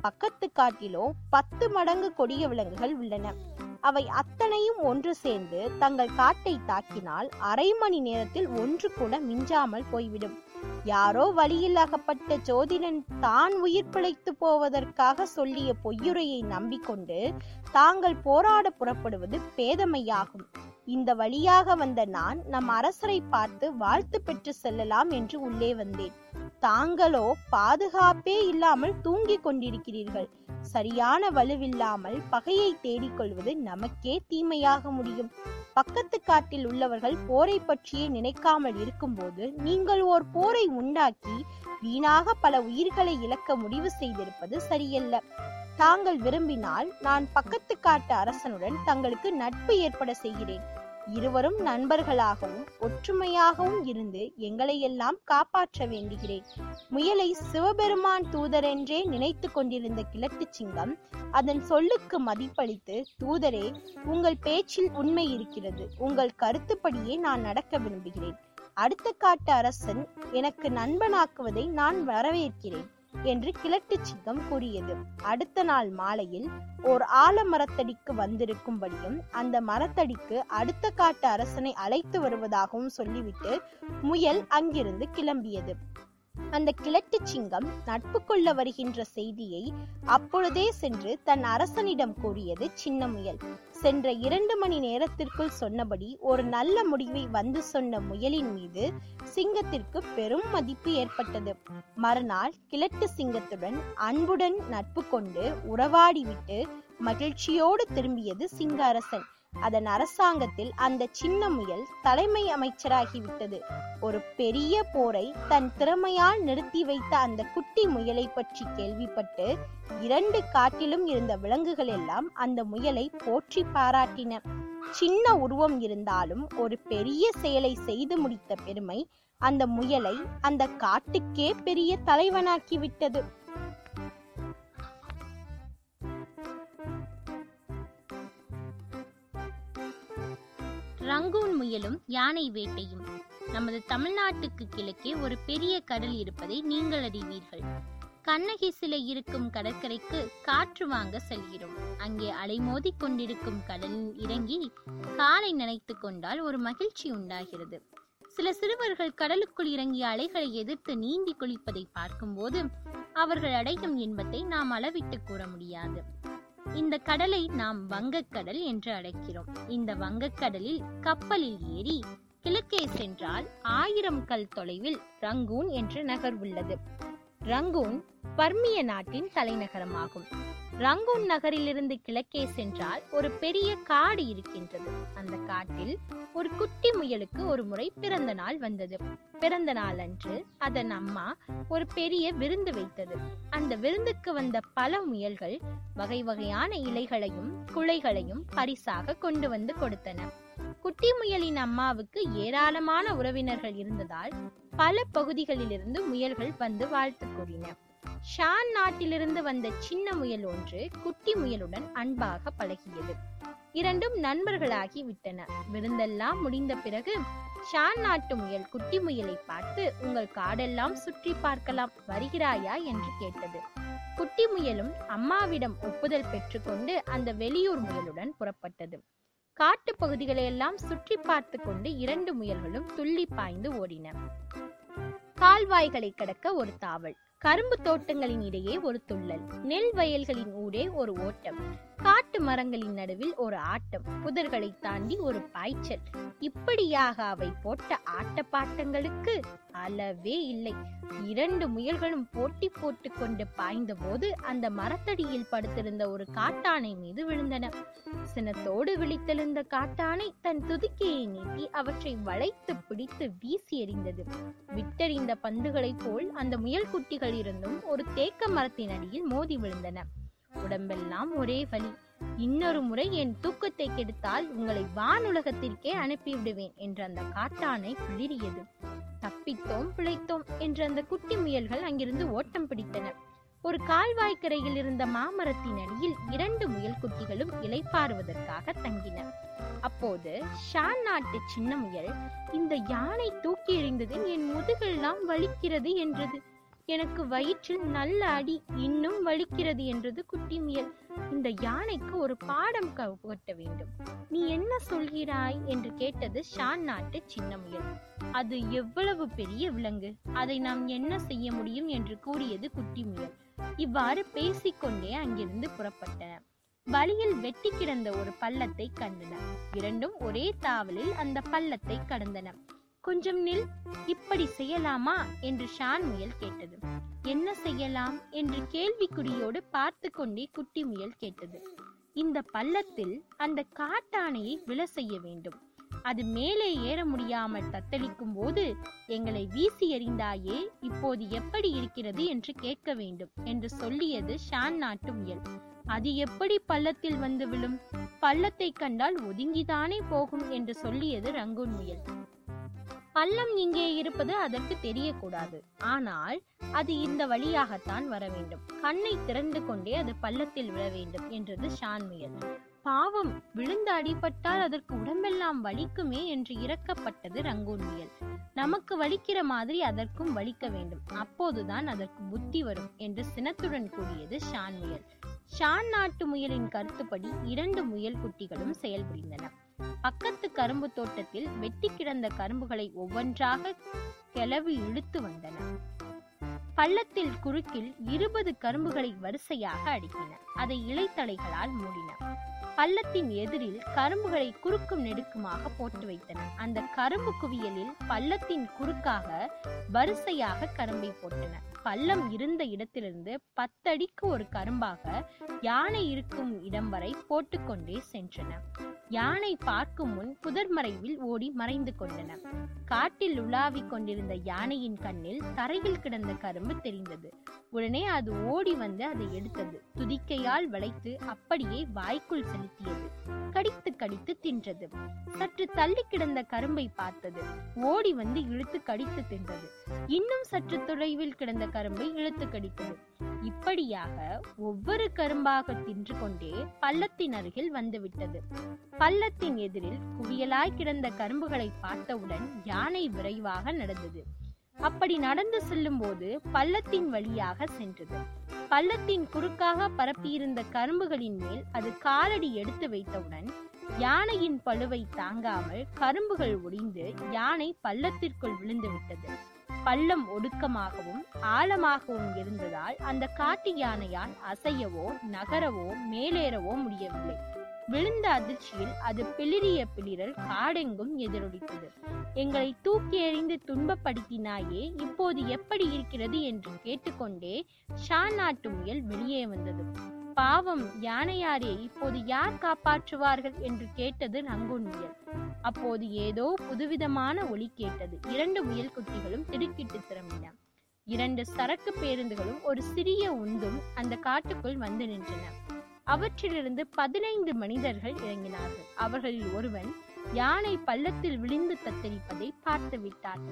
பக்கத்து காட்டிலோ பத்து மடங்கு கொடிய விலங்குகள் உள்ளன. அவை அத்தனையும் ஒன்று சேர்ந்து தங்கள் காட்டை தாக்கினால் அரை மணி நேரத்தில் ஒன்று கூட மிஞ்சாமல் போய்விடும். யாரோ வழியில் அகப்பட்ட ஜோதிடன் தான் உயிர் பிழைத்து போவதற்காக சொல்லிய பொய்யுரையை நம்பிக்கொண்டு தாங்கள் போராட புறப்படுவது பேதமையாகும். இந்த வழியாக வந்த நான் நம் அரசரை பார்த்து வாழ்த்து பெற்று செல்லலாம் என்று உள்ளே வந்தேன். தாங்களோ பாதுகாப்பே இல்லாமல் தூங்கிக் கொண்டிருக்கிறீர்கள். சரியான வலுவில்லாமல் பகையை தேடிக்கொள்வது நமக்கே தீமையாக முடியும். பக்கத்து காட்டில் உள்ளவர்கள் போரை பற்றியே நினைக்காமல் இருக்கும்போது நீங்கள் ஓர் போரை உண்டாக்கி வீணாக பல உயிர்களை இழக்க முடிவு செய்திருப்பது சரியல்ல. தாங்கள் விரும்பினால் நான் பக்கத்து காட்டு அரசனுடன் தங்களுக்கு நட்பு ஏற்பட செய்கிறேன். இருவரும் நண்பர்களாகவும் ஒற்றுமையாகவும் இருந்து எங்களை எல்லாம் காப்பாற்ற வேண்டுகிறேன். முயலை சிவபெருமான் தூதரென்றே நினைத்து கொண்டிருந்த கிழட்டு சிங்கம் அதன் சொல்லுக்கு மதிப்பளித்து தூதரே உங்கள் பேச்சில் உண்மை இருக்கிறது. உங்கள் கருத்துப்படியே நான் நடக்க விரும்புகிறேன். அடுத்த காட்டு அரசன் எனக்கு நண்பனாக்குவதை நான் வரவேற்கிறேன். என்று கிழட்டு சிங்கம் கூறியது. அடுத்த நாள் மாலையில் ஓர் ஆலமரத்தடிக்கு வந்திருக்கும்படியும் அந்த மரத்தடிக்கு அடுத்த காட்டு அரசனை அழைத்து வருவதாகவும் சொல்லிவிட்டு முயல் அங்கிருந்து கிளம்பியது. அந்த கிழட்டு சிங்கம் நட்பு கொள்ள வருகின்ற செய்தியை அப்பொழுதே சென்று தன் அரசனிடம் கூறியது சின்ன முயல். சென்ற இரண்டு மணி நேரத்திற்குள் சொன்னபடி ஒரு நல்ல முடிவை வந்து சொன்ன முயலின் மீது சிங்கத்திற்கு பெரும் மதிப்பு ஏற்பட்டது. மறுநாள் கிழட்டு சிங்கத்துடன் அன்புடன் நட்பு கொண்டு உறவாடிவிட்டு மகிழ்ச்சியோடு திரும்பியது சிங்க அரசன். அதன் அரசாங்கத்தில் அந்த சின்ன முயல் தலைமை அமைச்சராகிவிட்டது. ஒரு பெரிய போரை தன் திறமையால் நிறுத்தி வைத்த அந்த குட்டி முயலை பற்றி கேள்விப்பட்டு இரண்டு காட்டிலும் இருந்த விலங்குகள் எல்லாம் அந்த முயலை போற்றி பாராட்டின. சின்ன உருவம் இருந்தாலும் ஒரு பெரிய செயலை செய்து முடித்த பெருமை அந்த முயலை அந்த காட்டுக்கே பெரிய தலைவனாக்கிவிட்டது. விட்டது முயலும் யானை வேட்டையும். நமது தமிழ்நாட்டுக்கு கிழக்கே ஒரு பெரிய கடல் இருப்பதை நீங்கள் அறிவீர்கள். கண்ணகி சிலை இருக்கும் கடற்கரைக்கு காற்று வாங்க செல்கிறோம். அங்கே அலைமோதி கொண்டிருக்கும் கடலில் இறங்கி காலை நினைத்து கொண்டால் ஒரு மகிழ்ச்சி உண்டாகிறது. சில சிறுவர்கள் கடலுக்குள் இறங்கிய அலைகளை எதிர்த்து நீந்தி குளிப்பதை பார்க்கும்போது அவர்கள் அடையும் இன்பத்தை நாம் அளவிட்டு கூற முடியாது. இந்த கடலை நாம் வங்கக்கடல் என்று அழைக்கிறோம். இந்த வங்கக்கடலில் கப்பலில் ஏறி கிழக்கே சென்றால் ஆயிரம் கல் தொலைவில் ரங்கூன் என்ற நகர் உள்ளது. ரங்கூன் பர்மிய நாட்டின் தலைநகரமாகும். ரங்கூன் நகரிலிருந்து கிழக்கே சென்றால் ஒரு பெரிய காடு இருக்கின்றது. அந்த காட்டில் ஒரு குட்டி முயலுக்கு ஒரு முறை பிறந்த நாள் வந்தது. பிறந்த நாள் அன்று அதன் அம்மா ஒரு பெரிய விருந்து வைத்தது. அந்த விருந்துக்கு வந்த பல முயல்கள் வகை வகையான இலைகளையும் குலைகளையும் பரிசாக கொண்டு வந்து கொடுத்தன. குட்டி முயலின் அம்மாவுக்கு ஏராளமான உறவினர்கள் இருந்ததால் பல பகுதிகளிலிருந்து முயல்கள் வந்து வாழ்த்து கூறின. ஷான் நாட்டிலிருந்து வந்த சின்ன முயல் ஒன்று குட்டி முயலுடன் அன்பாக பழகியது. இரண்டும் நண்பர்களாகி விட்டன. விருந்தெல்லாம் முடிந்த பிறகு ஷான் நாட்டு முயல் குட்டி முயலை பார்த்து உங்கள் காடெல்லாம் சுற்றி பார்க்கலாம் வருகிறாயா? என்று கேட்டது. குட்டி முயலும் அம்மாவிடம் ஒப்புதல் பெற்றுக்கொண்டு அந்த வெளியூர் முயலுடன் புறப்பட்டது. காட்டு பகுதிகளையெல்லாம் சுற்றி பார்த்து கொண்டு இரண்டு முயல்களும் துள்ளி பாய்ந்து ஓடின. கால்வாய்களை கடக்க ஒரு தாவல் கரும்பு தோட்டங்களின் இடையே ஒரு துள்ளல் நெல் வயல்களின் ஊரே ஒரு ஓட்டம். காட்டு மரங்களின் நடுவில் ஒரு ஆட்டம். புதர்களை தாண்டி ஒரு பாய்ச்சல். இப்படியாக அவை போட்ட ஆட்டப்பாட்டங்களுக்கு அளவே இல்லை. இரண்டு முயல்களும் போட்டி போட்டு கொண்டு பாய்ந்த போது அந்த மரத்தடியில் படுத்திருந்த ஒரு காட்டானை மீது விழுந்தன. சினத்தோடு விழித்தெழுந்த காட்டானை தன் துதிக்கையை நீட்டி அவற்றை வளைத்து பிடித்து வீசி எறிந்தது. விட்டறிந்த பந்துகளைப் போல் அந்த முயல் குட்டிகள் இருந்தும் ஒரு தேக்க மரத்தின் அடியில் மோதி விழுந்தன. உடம்பெல்லாம் ஒரே வலி. இன்னொரு முறை என் தூக்கத்தை கெடுத்தால் உங்களை வானுலகத்திற்கே அனுப்பிவிடுவேன் என்று அந்த காட்டானை பிளிரியது தப்பித்தோம் பிழைத்தோம் என்று அந்த குட்டி முயல்கள் அங்கிருந்து ஓட்டம் பிடித்தன. ஒரு கால்வாய்க்கரையில் இருந்த மாமரத்தின் அடியில் இரண்டு முயல் குட்டிகளும் இளைப்பாறுவதற்காக தங்கின. அப்போது ஷான் நாட்டு சின்ன முயல் இந்த யானை தூக்கி எறிந்ததில் என் முதுகெல்லாம் வலிக்கிறது என்றது. எனக்கு வயிற்றில் நல்ல அடி இன்னும் வலிக்கிறது என்றது குட்டி முயல் இந்த யானைக்கு ஒரு பாடம் கட்ட வேண்டும். நீ என்ன சொல்கிறாய்? என்று கேட்டது ஷான் நாட்டு சின்ன முயல் அது எவ்வளவு பெரிய விலங்கு? அதை நாம் என்ன செய்ய முடியும்? என்று கூறியது குட்டி முயல் இவ்வாறு பேசிக்கொண்டே அங்கிருந்து புறப்பட்டன வழியில் வெட்டி கிடந்த ஒரு பள்ளத்தை கண்டன இரண்டும் ஒரே தாவலில் அந்த பள்ளத்தை கடந்தன. கொஞ்சம் நில் இப்படி செய்யலாமா? என்று ஷான் முயல் கேட்டது. என்ன செய்யலாம்? என்று கேள்விக்குறியோடு பார்த்து கொண்டே குட்டி முயல் கேட்டது. இந்த பள்ளத்தில் அந்த காட்டானையை விழ செய்ய வேண்டும். அது மேலே ஏற முடியாமல் தத்தளிக்கும் போது எங்களை வீசி எறிந்தாயே இப்போது எப்படி இருக்கிறது என்று கேட்க வேண்டும் என்று சொல்லியது ஷான் நாட்டு முயல். அது எப்படி பள்ளத்தில் வந்து விழும்? பள்ளத்தை கண்டால் ஒதுங்கிதானே போகும் என்று சொல்லியது ரங்கூன் முயல். பள்ளம் இங்கே இருப்பது அதற்கு தெரியக்கூடாது. ஆனால் அது இந்த வழியாகத்தான் வர வேண்டும். கண்ணை திறந்து கொண்டே அது பள்ளத்தில் விழ வேண்டும் என்றது ஷான் முயல். பாவம் விழுந்து அடிபட்டால் அதற்கு உடம்பெல்லாம் வலிக்குமே என்று இறக்கப்பட்டது ரங்கூன் முயல். நமக்கு வலிக்கிற மாதிரி அதற்கும் வலிக்க வேண்டும். அப்போதுதான் அதற்கு புத்தி வரும் என்று சினத்துடன் கூடியது ஷான் முயல். ஷான் நாட்டு முயலின் கருத்துப்படி இரண்டு முயல் குட்டிகளும் செயல்புரிந்தன. பக்கத்து கரும்பு தோட்டத்தில் வெட்டி கிடந்த கரும்புகளை ஒவ்வொன்றாக கிளவி இழுத்து வந்தன. பள்ளத்தில் குறுக்கில் இருபது கரும்புகளை வரிசையாக அடுக்கின. அதை இலைத்தலைகளால் மூடின. பள்ளத்தின் எதிரில் கரும்புகளை குறுக்கும் நெடுக்குமாக போட்டு வைத்தன. அந்த கரும்பு குவியலில் பள்ளத்தின் குறுக்காக வரிசையாக கரும்பை போட்டன. பள்ளம் இருந்த இடத்திலிருந்து பத்தடிக்கு ஒரு கரும்பாக யானை இருக்கும் இடம் வரை போட்டுக்கொண்டே சென்றன. யானை பார்க்கும் முன் புதர் மறைவில் ஓடி மறைந்து கொண்டன. காட்டில் உலாவிக் கொண்டிருந்த யானையின் கண்ணில் தரையில் கிடந்த கரும்பு தெரிந்தது. உடனே அது ஓடி வந்து அதை எடுத்தது. துதிக்கையால் வளைத்து அப்படியே வாய்க்குள் செலுத்தியது. கடித்து கடித்து தின்றது. சற்று தள்ளி கிடந்த கரும்பை பார்த்தது. ஓடி வந்து இழுத்து கடித்து தின்றது. இன்னும் சற்று தொலைவில் கிடந்த கரும்பை இழுத்து கடித்தது. இப்படியாக ஒவ்வொரு கரும்பாக தின்று கொண்டே பள்ளத்தின் அருகில் வந்துவிட்டது பள்ளத்தின் எதிரில் குவியலாய் கிடந்த கரும்புகளை பார்த்தவுடன் யானை விரைவாக நடந்தது. அப்படி நடந்து செல்லும் போது பள்ளத்தின் வழியாக சென்றது. பள்ளத்தின் குறுக்காக பரப்பியிருந்த கரும்புகளின் மேல் அது காலடி எடுத்து வைத்தவுடன் யானையின் பழுவை தாங்காமல் கரும்புகள் ஒடிந்து யானை பள்ளத்திற்குள் விழுந்து விட்டது. பள்ளம் ஒடுக்கமாகவும் ஆழமாகவும் இருந்ததால் அந்த காட்டு யானையால் அசையவோ நகரவோ மேலேறவோ முடியவில்லை. விழுந்த அதிர்ச்சியில் அது பிளிரிய பிளிரல் காடெங்கும் எதிரொலித்தது. எங்களை தூக்கி எறிந்து துன்பப்படுத்தினாயே இப்போது எப்படி இருக்கிறது? என்று கேட்டுக்கொண்டே ஷா நாட்டு முயல் வெளியே வந்தது. பாவம் யானையாரே இப்போது யார் காப்பாற்றுவார்கள்? என்று கேட்டது நங்குன் முயல். அப்போது ஏதோ புதுவிதமான ஒலி கேட்டது. இரண்டு முயல் குட்டிகளும் திடுக்கிட்டு திரும்பின. இரண்டு சரக்கு பேருந்துகளும் ஒரு சிறிய உந்தும் அந்த காட்டுக்குள் வந்து நின்றன. அவற்றிலிருந்து பதினைந்து மனிதர்கள் இறங்கினார்கள். அவர்களில் ஒருவன் யானை பள்ளத்தில் விழுந்து தத்தரிப்பதை பார்த்து விட்டார்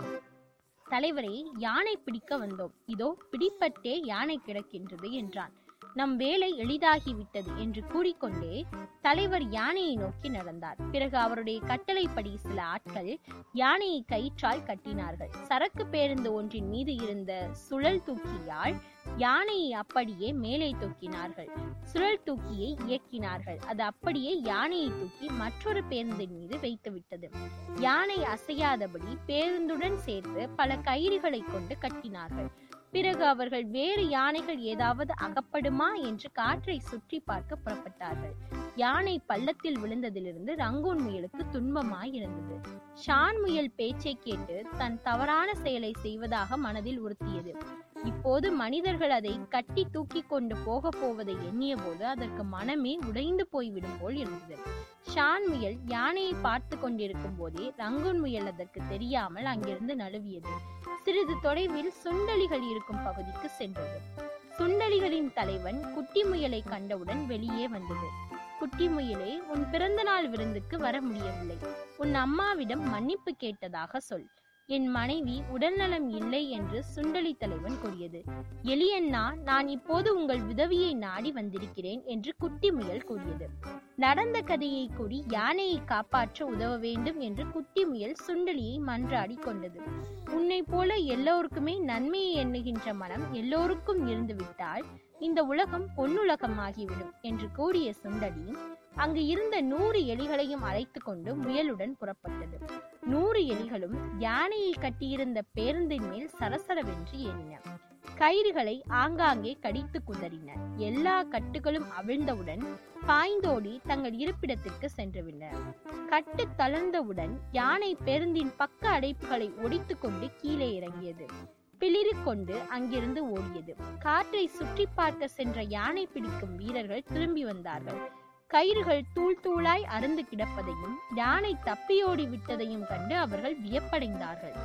தலைவரே யானை பிடிக்க வந்தோம். இதோ பிடிப்பட்டே யானை கிடக்கின்றது என்றான். நம் வேலை எளிதாகிவிட்டது என்று கூறிக்கொண்டே தலைவர் யானையை நோக்கி நடந்தார். பிறகு அவருடைய கட்டளைப்படி சில ஆட்கள் யானையை கயிற்றால் கட்டினார்கள். சரக்கு பேருந்து ஒன்றின் மீது இருந்த சுழல் தூக்கியால் யானையை அப்படியே மேலே தூக்கினார்கள். சுழல் தூக்கியை இயக்கினார்கள். அது அப்படியே யானையை தூக்கி மற்றொரு பேருந்தின் மீது வைத்துவிட்டது. யானை அசையாதபடி பேருந்துடன் சேர்த்து பல கயிறுகளை கொண்டு கட்டினார்கள். பிறகு அவர்கள் வேறு யானைகள் ஏதாவது அகப்படுமா என்று காற்றை சுற்றி பார்க்க புறப்பட்டார்கள். யானை பள்ளத்தில் விழுந்ததிலிருந்து ரங்கூன் முயலுக்கு துன்பமாய் இருந்தது. ஷான் முயல் பேச்சை கேட்டு தன் தவறான செயலை செய்வதாக மனதில் உறுத்தியது. இப்போது மனிதர்கள் அதை கட்டி தூக்கி கொண்டு போக போவதை எண்ணிய போது அதற்கு மனமே உடைந்து போய்விடும் போல் இருந்தது. ஷான் முயல் யானையை பார்த்து கொண்டிருக்கும் போதே ரங்கூன் முயல் அதற்கு தெரியாமல் அங்கிருந்து நழுவியது. சிறிது தொலைவில் சுண்டலிகள் இருக்கும் பகுதிக்கு சென்றது. சுண்டலிகளின் தலைவன் குட்டி முயலை கண்டவுடன் வெளியே வந்தது. குட்டி முயலே உன் பிறந்த நாள் விருந்துக்கு வர முடியவில்லை. உன் அம்மாவிடம் மன்னிப்பு கேட்டதாக சொல். என் மனைவி உடல்நலம் இல்லை என்று சுண்டலி தலைவன் கூறியது. எலியண்ணா நான் இப்போது உங்கள் உதவியை நாடி வந்திருக்கிறேன் என்று குட்டி முயல் கூறியது. நடந்த கதையை கூறி யானையை காப்பாற்ற உதவ வேண்டும் என்று குட்டி முயல் சுண்டலியை மன்றாடி கொண்டது. உன்னை போல எல்லோருக்குமே நன்மையை எண்ணுகின்ற மனம் எல்லோருக்கும் இருந்துவிட்டால் இந்த உலகம் பொன்னுலகம் ஆகிவிடும் என்று கூறிய சுண்டலி அங்கு இருந்த நூறு எலிகளையும் அழைத்து கொண்டு முயலுடன் புறப்பட்டது. நூறு எலிகளும் யானையை கட்டியிருந்த பேருந்தின் மேல் சரசரவென்று ஏறின கயிறுகளை ஆங்காங்கே கடித்து குதறின. எல்லா கட்டுகளும் அவிழ்ந்தவுடன் பாய்ந்தோடி தங்கள் இருப்பிடத்திற்கு சென்றுவிட்டன. கட்டு தளர்ந்தவுடன் யானை பேருந்தின் பக்க அடைப்புகளை ஒடித்துக் கொண்டு கீழே இறங்கியது. பிளிறு கொண்டு அங்கிருந்து ஓடியது. காற்றை சுற்றி பார்க்க சென்ற யானை பிடிக்கும் வீரர்கள் திரும்பி வந்தார்கள். கயிறுகள் தூள் தூளாய் அருந்து கிடப்பதையும் யானை தப்பியோடி விட்டதையும் கண்டு அவர்கள் வியப்படைந்தார்கள்.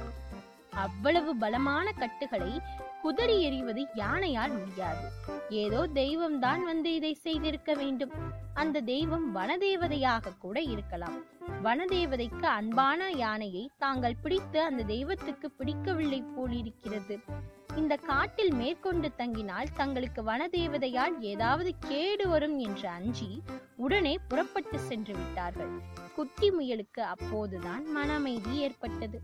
அவ்வளவு பலமான கட்டுகளை குதறி எறிவது யானையால் முடியாது. ஏதோ தெய்வம்தான் வந்து இதை செய்திருக்க வேண்டும். அந்த தெய்வம் வனதேவதையாக கூட இருக்கலாம். வனதேவதைக்கு அன்பான யானையை தாங்கள் பிடித்து அந்த தெய்வத்துக்கு பிடிக்கவில்லை போலிருக்கிறது. இந்த காட்டில் மேற்கொண்டு தங்கினால் தங்களுக்கு வனதேவதையால் ஏதாவது கேடு வரும் என்று அஞ்சி உடனே புறப்பட்டு சென்று விட்டார்கள். குட்டி முயலுக்கு அப்போதுதான் மன அமைதி ஏற்பட்டது.